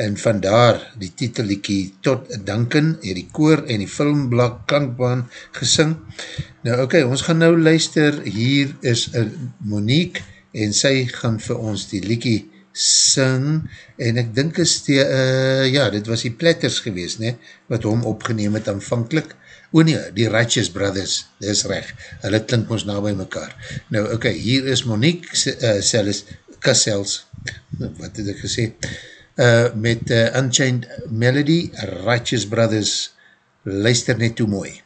en vandaar die titelliekie tot Duncan, het die koor en die filmblak klankbaan gesing. Nou oké, okay, ons gaan nou luister, hier is Monique en sy gaan vir ons die liekie sing en ek dink is die, uh, ja, dit was die Platters gewees, ne, wat hom opgeneem het aanvankelijk. O nee, die Ratches Brothers, dit is recht, hulle klink ons na by mekaar. Nou oké, okay, hier is Monique uh, Celis, Cassels, [laughs] wat het ek gesê, uh, met uh, Unchained Melody, Righteous Brothers, luister net toe mooi.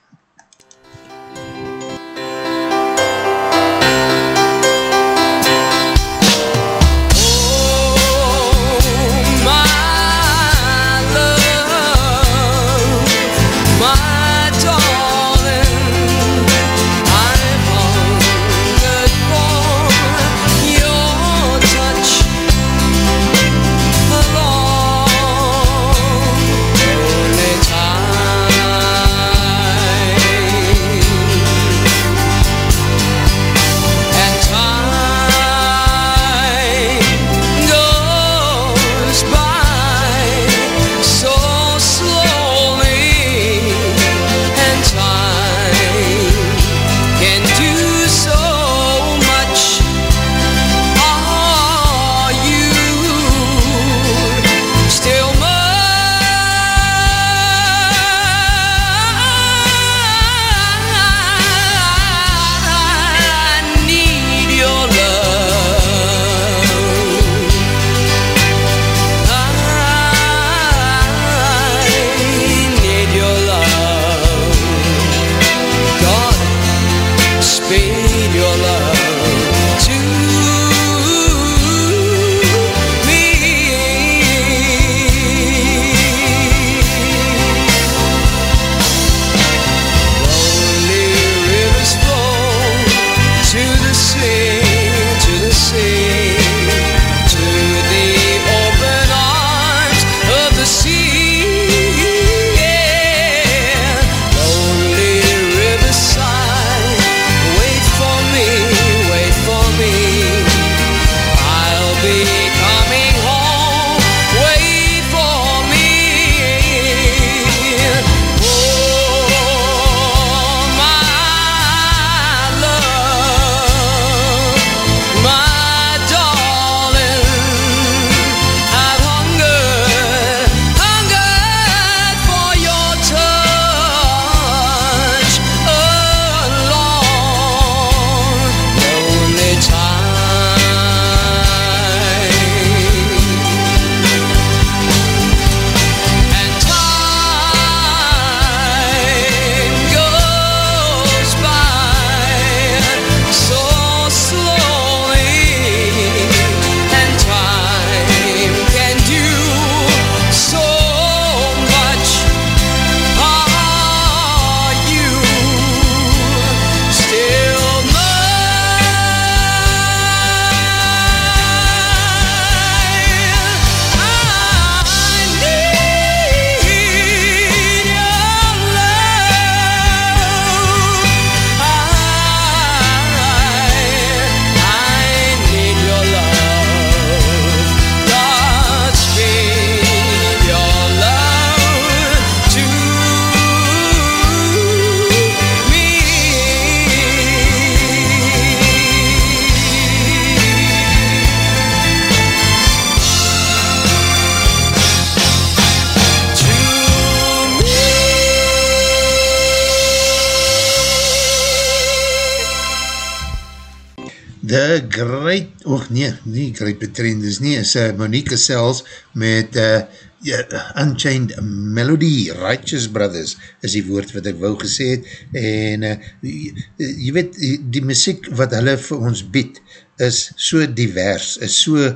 Nee, nie Great Pretenders nie, is uh, Monique sells met uh, yeah, Unchained Melody, Righteous Brothers, is die woord wat ek wou gesê het, en uh, jy, jy weet, die, die muziek wat hulle vir ons bied, is so divers, is so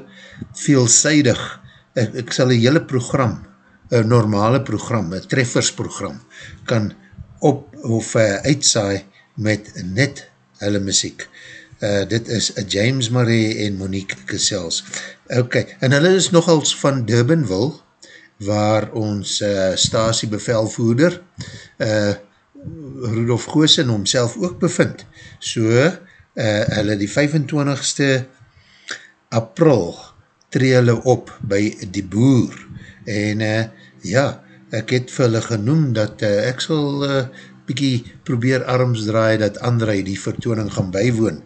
veelzijdig, ek, ek sal een hele program, een normale program, een treffersprogram, kan op of uh, uitsaai met net hulle muziek. Uh, dit is uh, James Marais en Monique Kessels. Ok, en hulle is nogals van Durbanville, waar ons uh, stasiebevelvoerder uh, Rudolf Goosen homself ook bevind. So, uh, hulle die 25ste april tree hulle op by die boer. En uh, ja, ek het vir hulle genoem dat uh, ek sal uh, bykie probeer arms draai dat André die vertooning gaan bijwoon.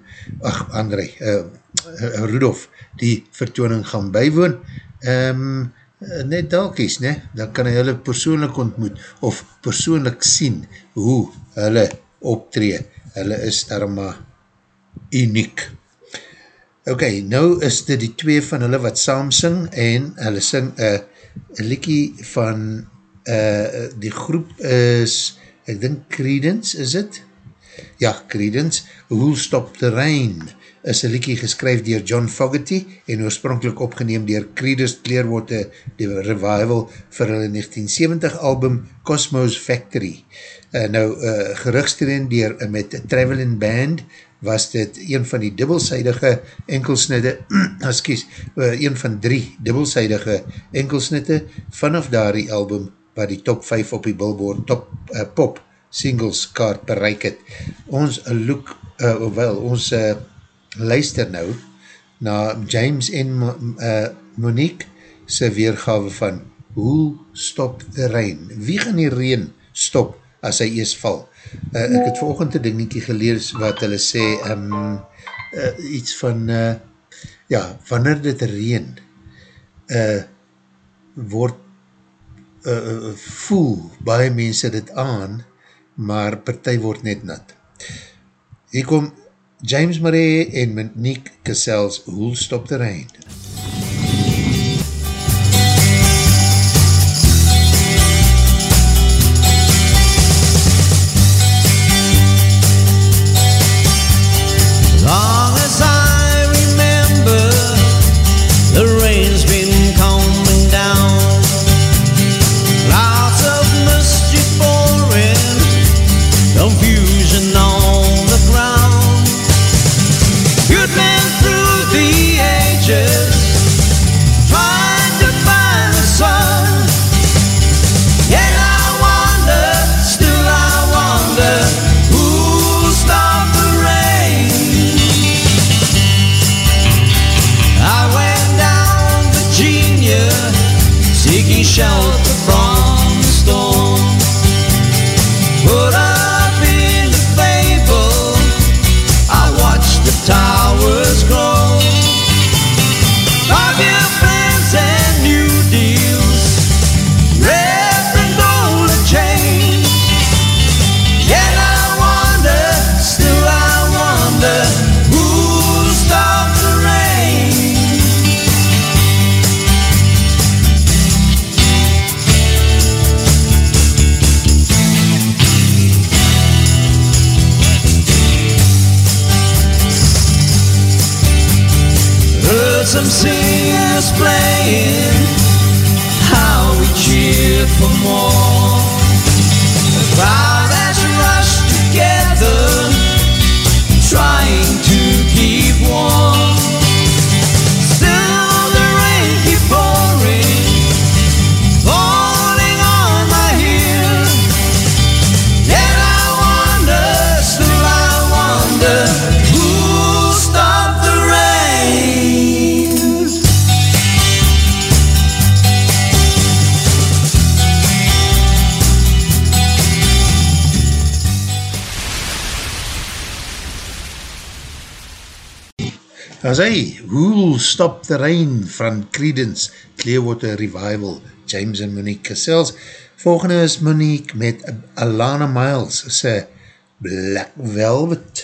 Ach, André, uh, uh, Rudolf, die vertooning gaan bijwoon. Um, net dalkies, ne? dan kan hy hulle persoonlik ontmoet of persoonlik sien hoe hulle optree. Hulle is daar maar uniek. Ok, nou is dit die twee van hulle wat saam sing en hulle sing een uh, liekie van uh, die groep is ek dink Credence, is het? Ja, Credence, Who'll Stop the Rain, is een liekie geskryf dier John Fogerty en oorspronkelijk opgeneem dier Creedence Clearwater die revival vir hulle 1970 album Cosmos Factory. Uh, nou, uh, gerugstreen dier uh, met Traveling Band was dit een van die dubbelzijdige enkelsnitte, [clears throat] excuse, uh, een van drie dubbelzijdige enkelsnitte vanaf daar die album waar die top 5 op die billboard top uh, pop singles kaart bereik het. Ons look, uh, wel, ons uh, luister nou na James en uh, Monique sy weergave van Who Stop the Rain? Wie gaan die reen stop as hy eers val? Uh, ek het volgende dingiekie gelees wat hulle sê um, uh, iets van uh, ja, wanneer dit reen uh, word uh, voel baie mense dit aan, maar partij word net nat. Hier kom James Murray en Monique Cassels, Who'll Stop
Stop the Rain
van Credence, Clearwater Revival, James en Monique Cassels. Volgende is Monique met Alana Miles, sy
Black Velvet.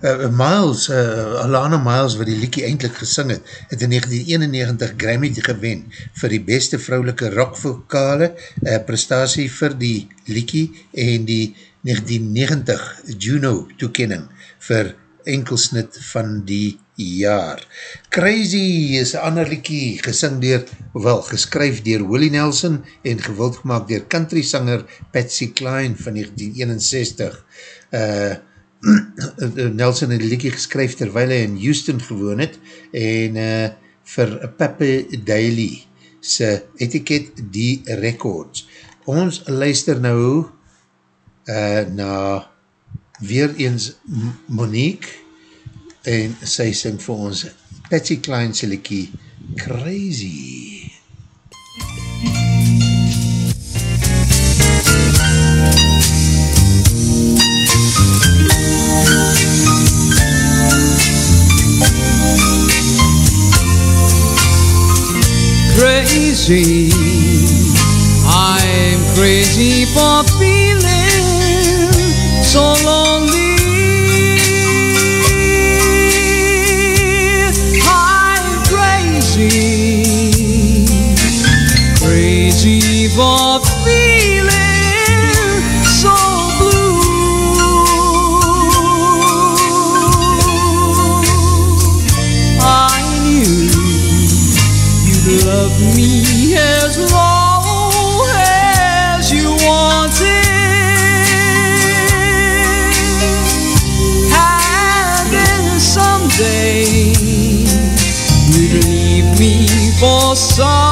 Uh, Miles, uh, Alana Miles, wat die liekie eindelijk gesing het, het in 1991 Grammy gewen vir die beste vrouwelike rockvokale uh, prestatie vir die liekie en die 1990 Juno toekenning vir enkelsnit van die jaar. Crazy is een ander liekie gesing dier, wel geskryf dier Willie Nelson en gewild gemaakt dier country sanger Patsy Klein van 1961. Uh, [clears throat] Nelson het die liedje geskryf terwijl hy in Houston gewoon het en uh, vir Peppe Daly sy etiket die records. Ons luister nou uh, na weer eens Monique en sy sing vir ons Patsy Klein sy liekie Crazy.
Crazy. Crazy, I'm crazy for feeling so lonely. I'm crazy, crazy for. Leave me for somebody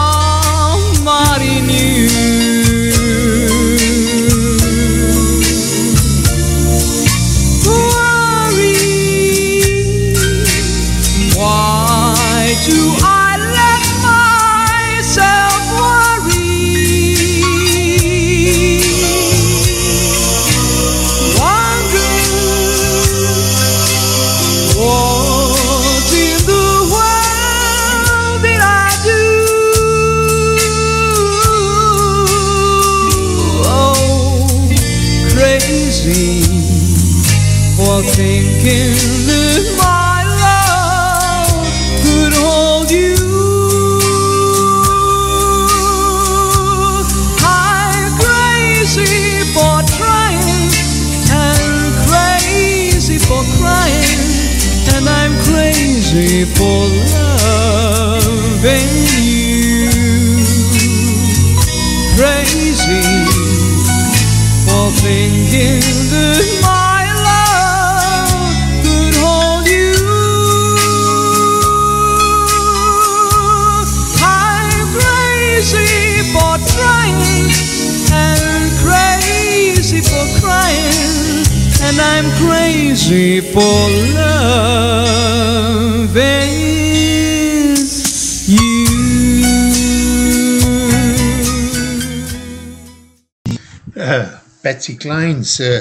Patsy Klein's uh,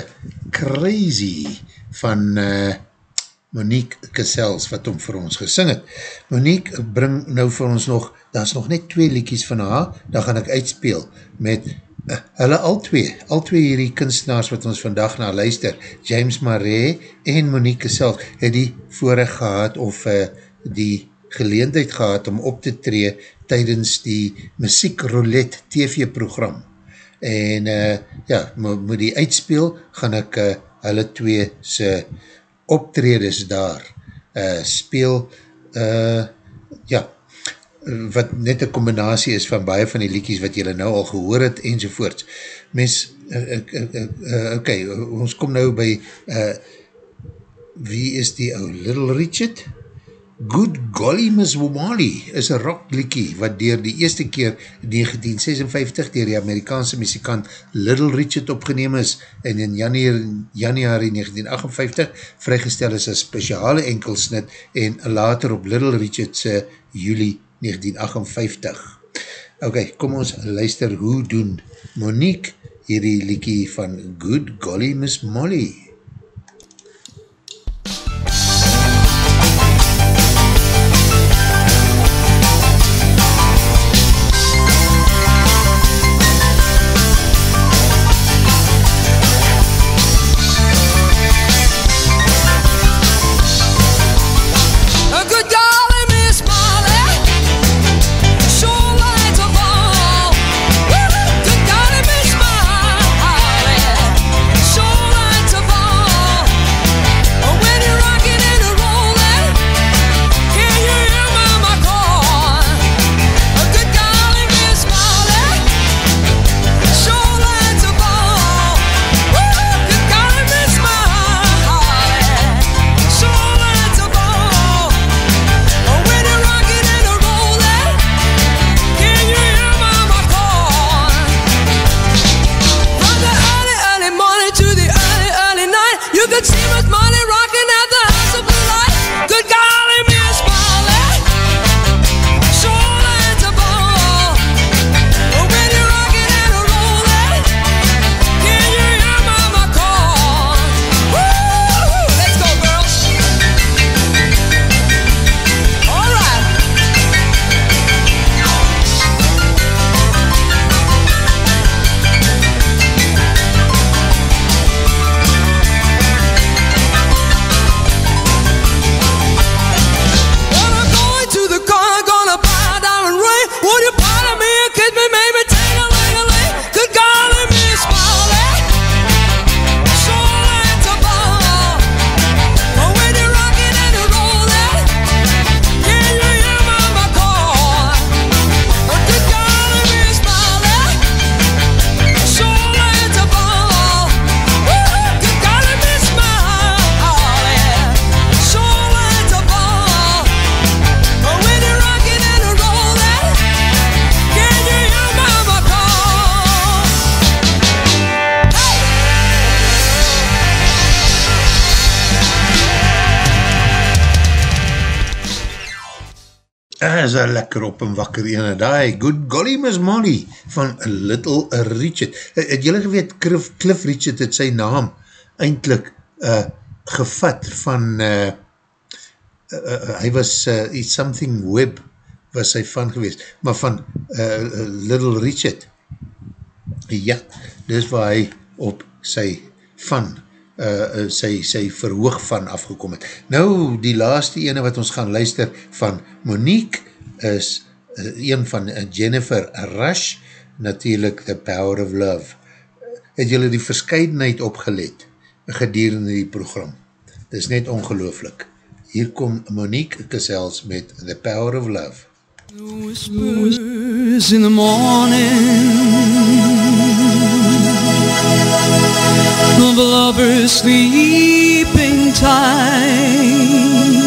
Crazy van uh, Monique Kessels wat om vir ons gesing het. Monique bring nou vir ons nog, daar is nog net twee liedjies van haar, dan gaan ek uitspeel met uh, hulle al twee, al twee hierdie kunstenaars wat ons vandag na luister, James Marais en Monique Kessels, het die voorrecht gehad of uh, die geleendheid gehad om op te tree tydens die Muziek Roulette TV-program en uh, ja, moet mo die uitspeel, gaan ek uh, hulle twee se optredes daar uh, speel, uh, ja, wat net een combinatie is van baie van die liedjies wat jylle nou al gehoor het, enzovoorts. Mens, uh, uh, uh, uh, ok, ons kom nou by, uh, wie is die ou, Little Richard? Good Golly Miss Womali is een rockliekie wat dier die eerste keer 1956 dier die Amerikaanse muzikant Little Richard opgeneem is en in januari, januari 1958 vrygestel is een speciale enkelsnit en later op Little Richardse juli 1958. Ok, kom ons luister hoe doen Monique hierdie liekie van Good Golly Miss Molly. Is een lekker op en wakker ene daai, Good Golly Miss Molly van Little Richard. Eh, Het julle geweet, Cliff, Cliff Richard het sy naam eindelijk uh, gevat van, uh, uh, uh, hy was uh, iets something web, was hy van geweest, maar van uh, Little Richard. Ja, dis waar hy op sy van uh, sy, sy verhoog van afgekom het. Nou, die laaste ene wat ons gaan luister van Monique is uh, een van uh, Jennifer Rush, natuurlijk The Power of Love. Het julle die verscheidenheid opgelet gedurende die program? Dit is net ongelooflik. Hier kom Monique Kessels met The Power of Love.
whispers in the morning of lovers sleeping tight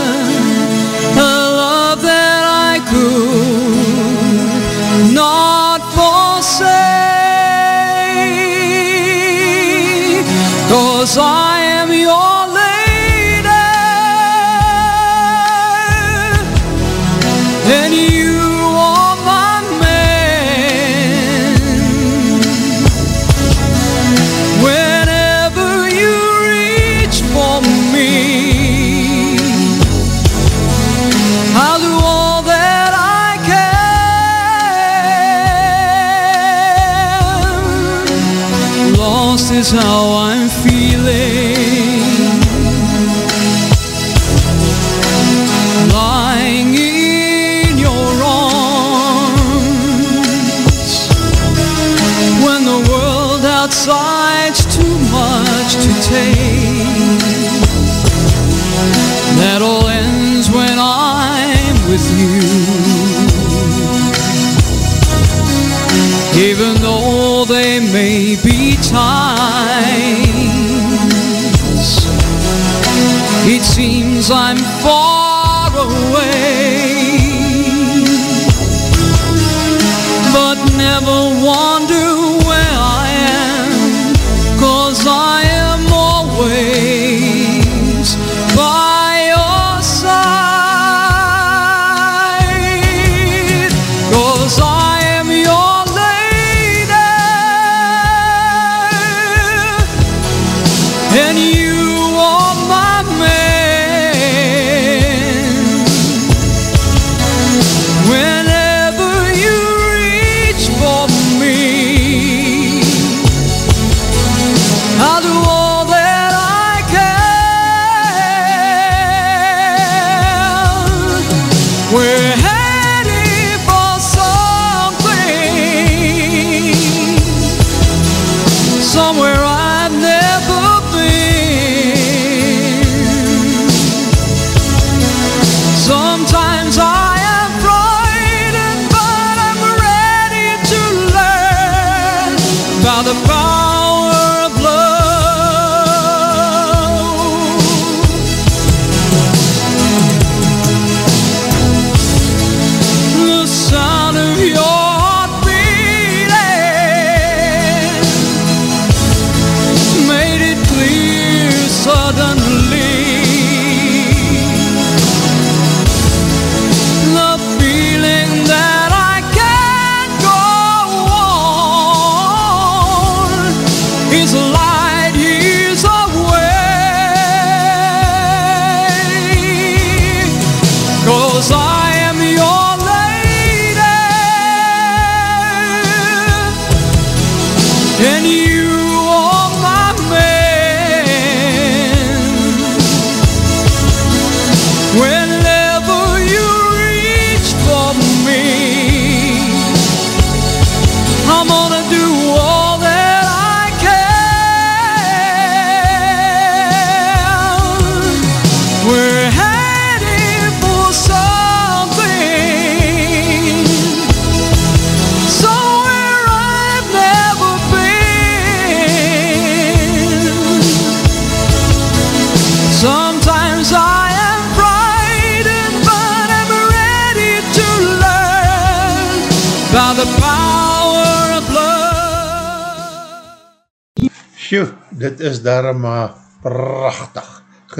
Cause I am your lady and you are my man. Whenever you reach for me, I'll do all that I can. Lost is how I'm be times, it seems I'm far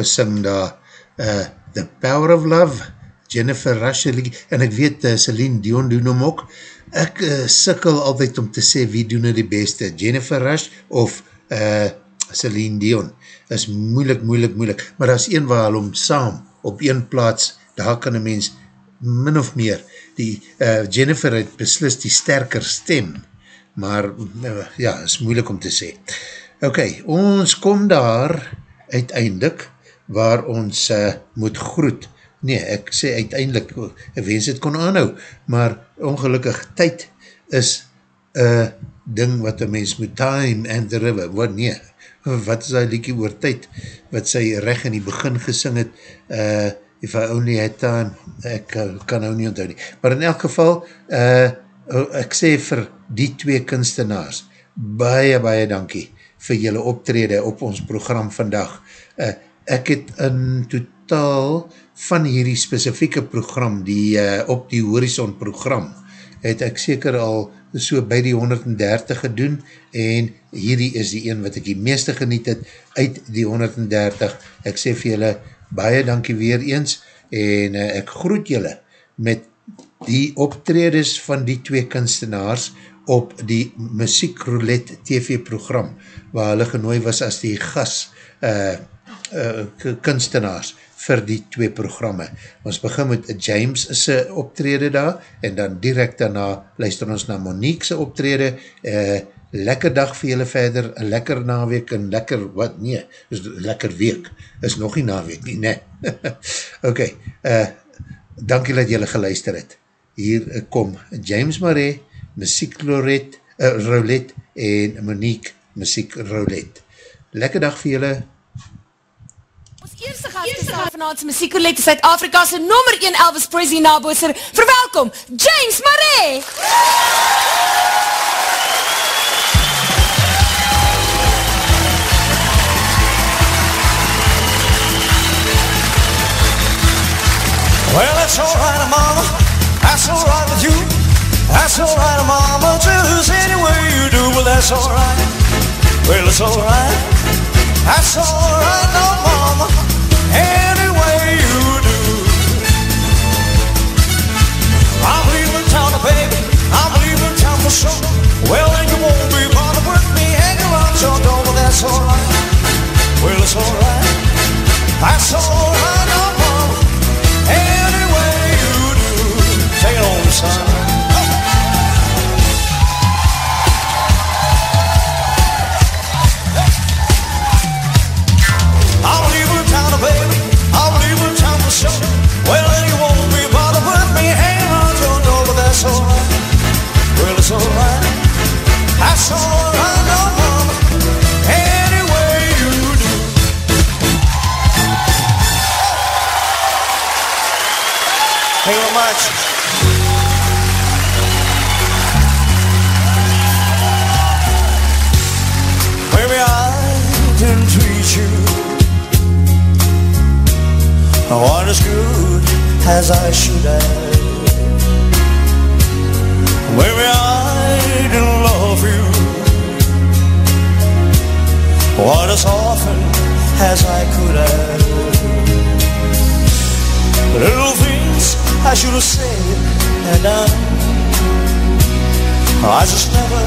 gesing daar. Uh, The Power of Love, Jennifer Rush, en ek weet uh, Celine Dion doen hom ook. Ek uh, sikkel altyd om te sê wie doen het die beste, Jennifer Rush of uh, Celine Dion. Is moeilik, moeilik, moeilik. Maar as een waar hulle om saam op een plaats, daar kan een mens min of meer, die uh, Jennifer het beslist die sterker stem, maar uh, ja, is moeilik om te sê. Ok, ons kom daar uiteindelik waar ons uh, moet groet. Nee, ek sê uiteindelik, ek wens het kon aanhou, maar ongelukkig tyd is een ding wat een mens moet time and the river, wat nee, wat is die liekie oor tyd, wat sy recht in die begin gesing het, uh, if I only had time, ek kan nou nie onthou nie. Maar in elk geval, uh, ek sê vir die twee kunstenaars, baie, baie dankie vir julle optrede op ons program vandag. Uh, ek het in totaal van hierdie specifieke program, die uh, op die horizon program, het ek seker al so by die 130 gedoen en hierdie is die een wat ek die meeste geniet het uit die 130. Ek sê vir julle baie dankie weer eens en uh, ek groet julle met die optredes van die twee kunstenaars op die Muziek Roulette TV program, waar hulle genooi was as die gas uh, uh, kunstenaars vir die twee programme. Ons begin met James se optrede daar, en dan direct daarna luister ons na Monique se optrede, uh, lekker dag vir julle verder, lekker naweek, en lekker, wat, nee, is lekker week, is nog nie naweek nie, nee. [laughs] ok, uh, dankie dat julle geluister het. Hier kom James Marais, Muziek Roulette, uh, Roulette en Monique Muziek Roulette. Lekker dag vir julle.
Ons eerste gaststel vanavond Muziek Roulette Suid-Afrika se nommer 1 Elvis Presley naboser. Verwelkom James Marais.
Well, that's alright, mama. That's alright with you. That's alright, mama. Just any way you do, well, that's alright. Well, it's alright. That's alright, no, mama. Any way you do. I'm leaving town, baby. I'm leaving town for sure. Well, then you won't be bothered with me hanging around your door, well, that's alright. Well, it's alright. That's alright, no, mama. Much. Maybe I didn't treat you quite as good as I should have. Maybe I didn't love you quite as often as I could have. Little I should have said and done. I just never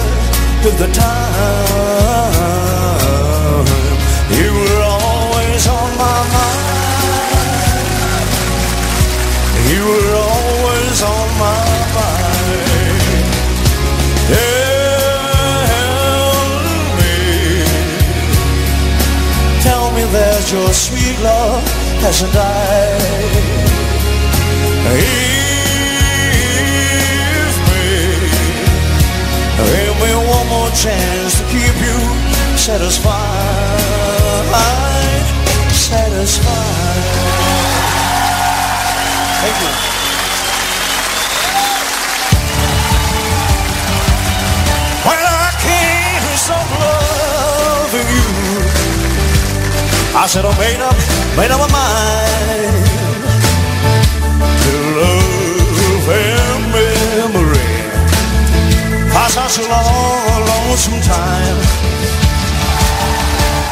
took the time. You were always on my mind. You were always on my mind. Tell me, tell me that your sweet love hasn't died. Give me, give me one more chance to keep you satisfied, satisfied. Thank you. I can't stop loving you, I said I made up, made up my mind such a long, lonesome time.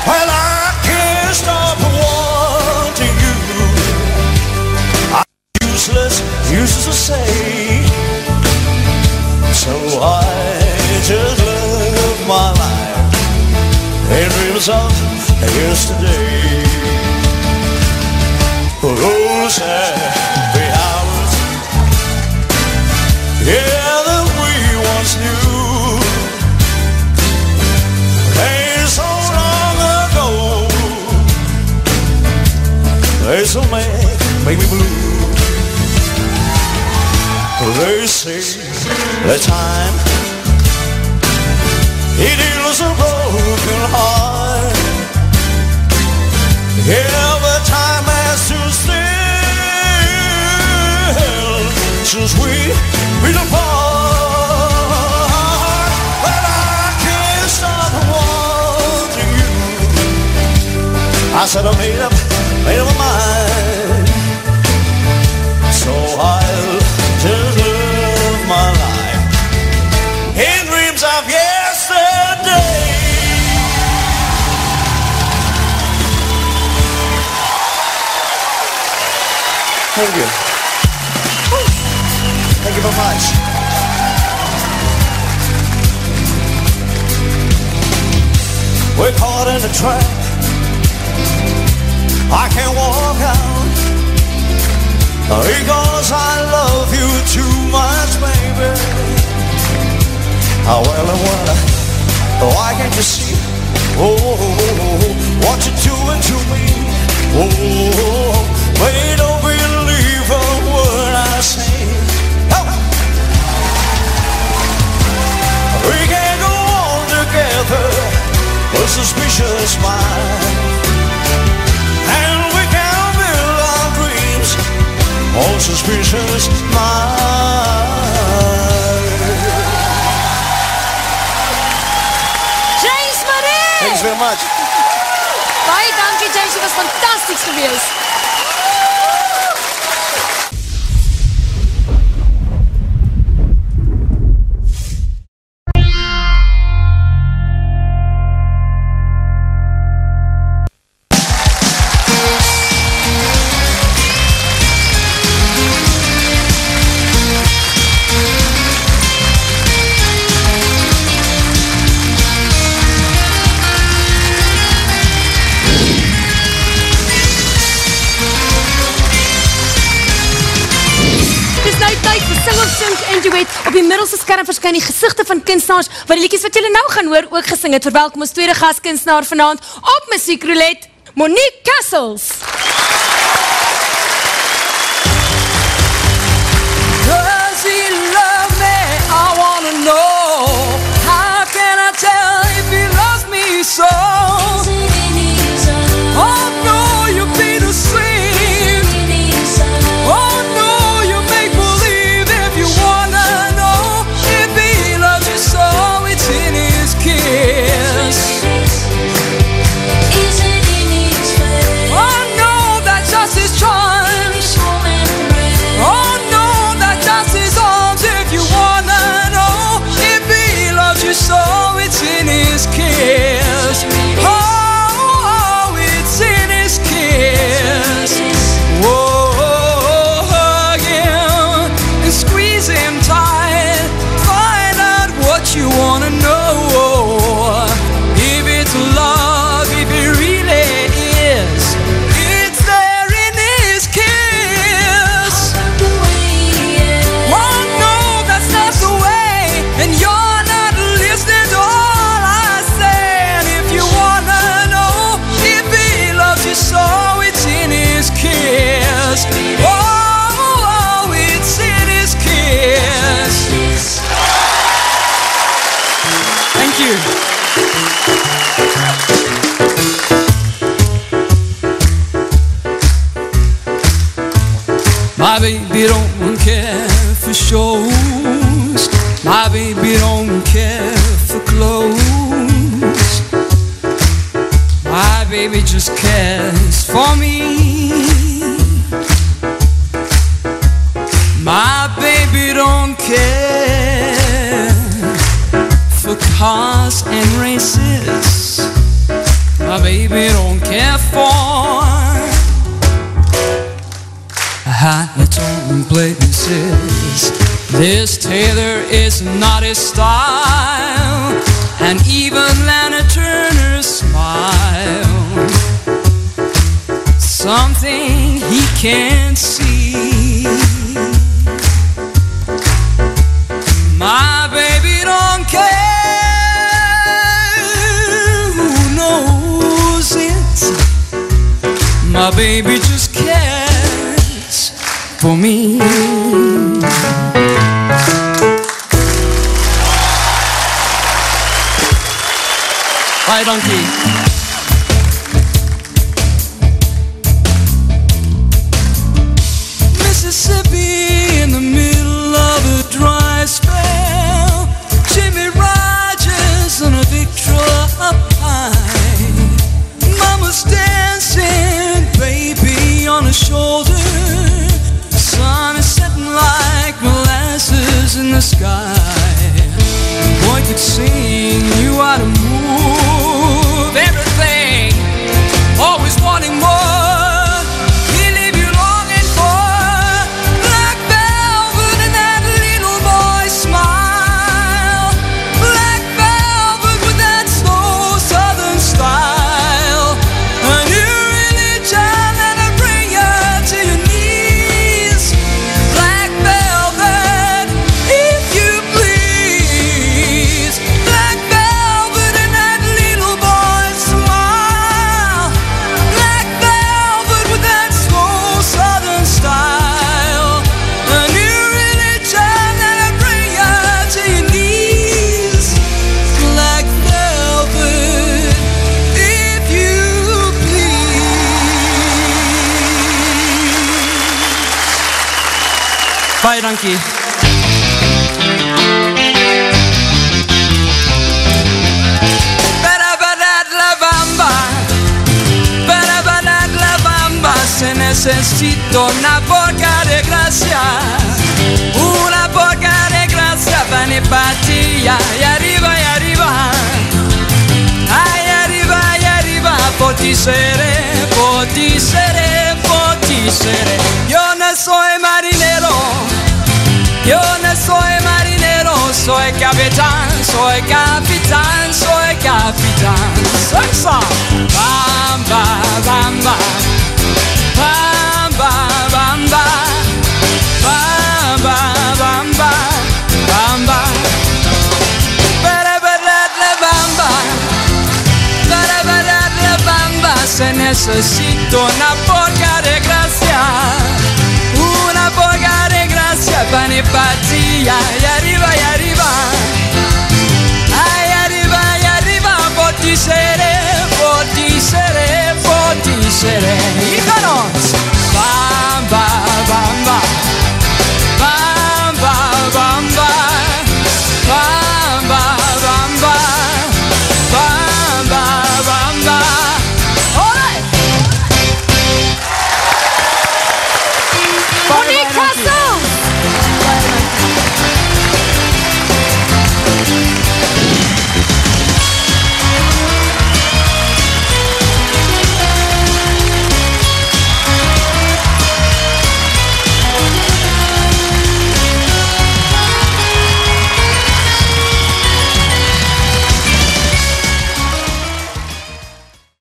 Well, I can't stop wanting you. I'm useless, useless to say. So I just live my life in dreams of yesterday. Oh, sad. So make, make me blue. They say that time it heals a broken heart. Yeah, but time has to still since we been apart. But I can't stop wanting you. I said I made up, made up my mind. Thank you. Thank you very much. We're caught in a trap. I can't walk out because I love you too much, baby. Oh, well, oh, well, why can't you see? Oh, what you're doing to me? Oh, wait, don't suspicious mind. And we can build our dreams on suspicious mind.
James Marie!
Thanks very much.
Baie dankie James, dit was fantasties geweest.
Skerm verskyn die gezichte van kunstenaars wat die liedjies wat julle nou gaan hoor ook gesing het. Verwelkom ons tweede gastkunstenaar vanavond op Muziek Roulette, Monique Kessels.
cares for me. My baby don't care for cars and races. My baby don't care for
high-tone places. This tailor is not his style, and even Lana Turner's smile something he can't see. My baby don't care who knows it. My baby just cares for me.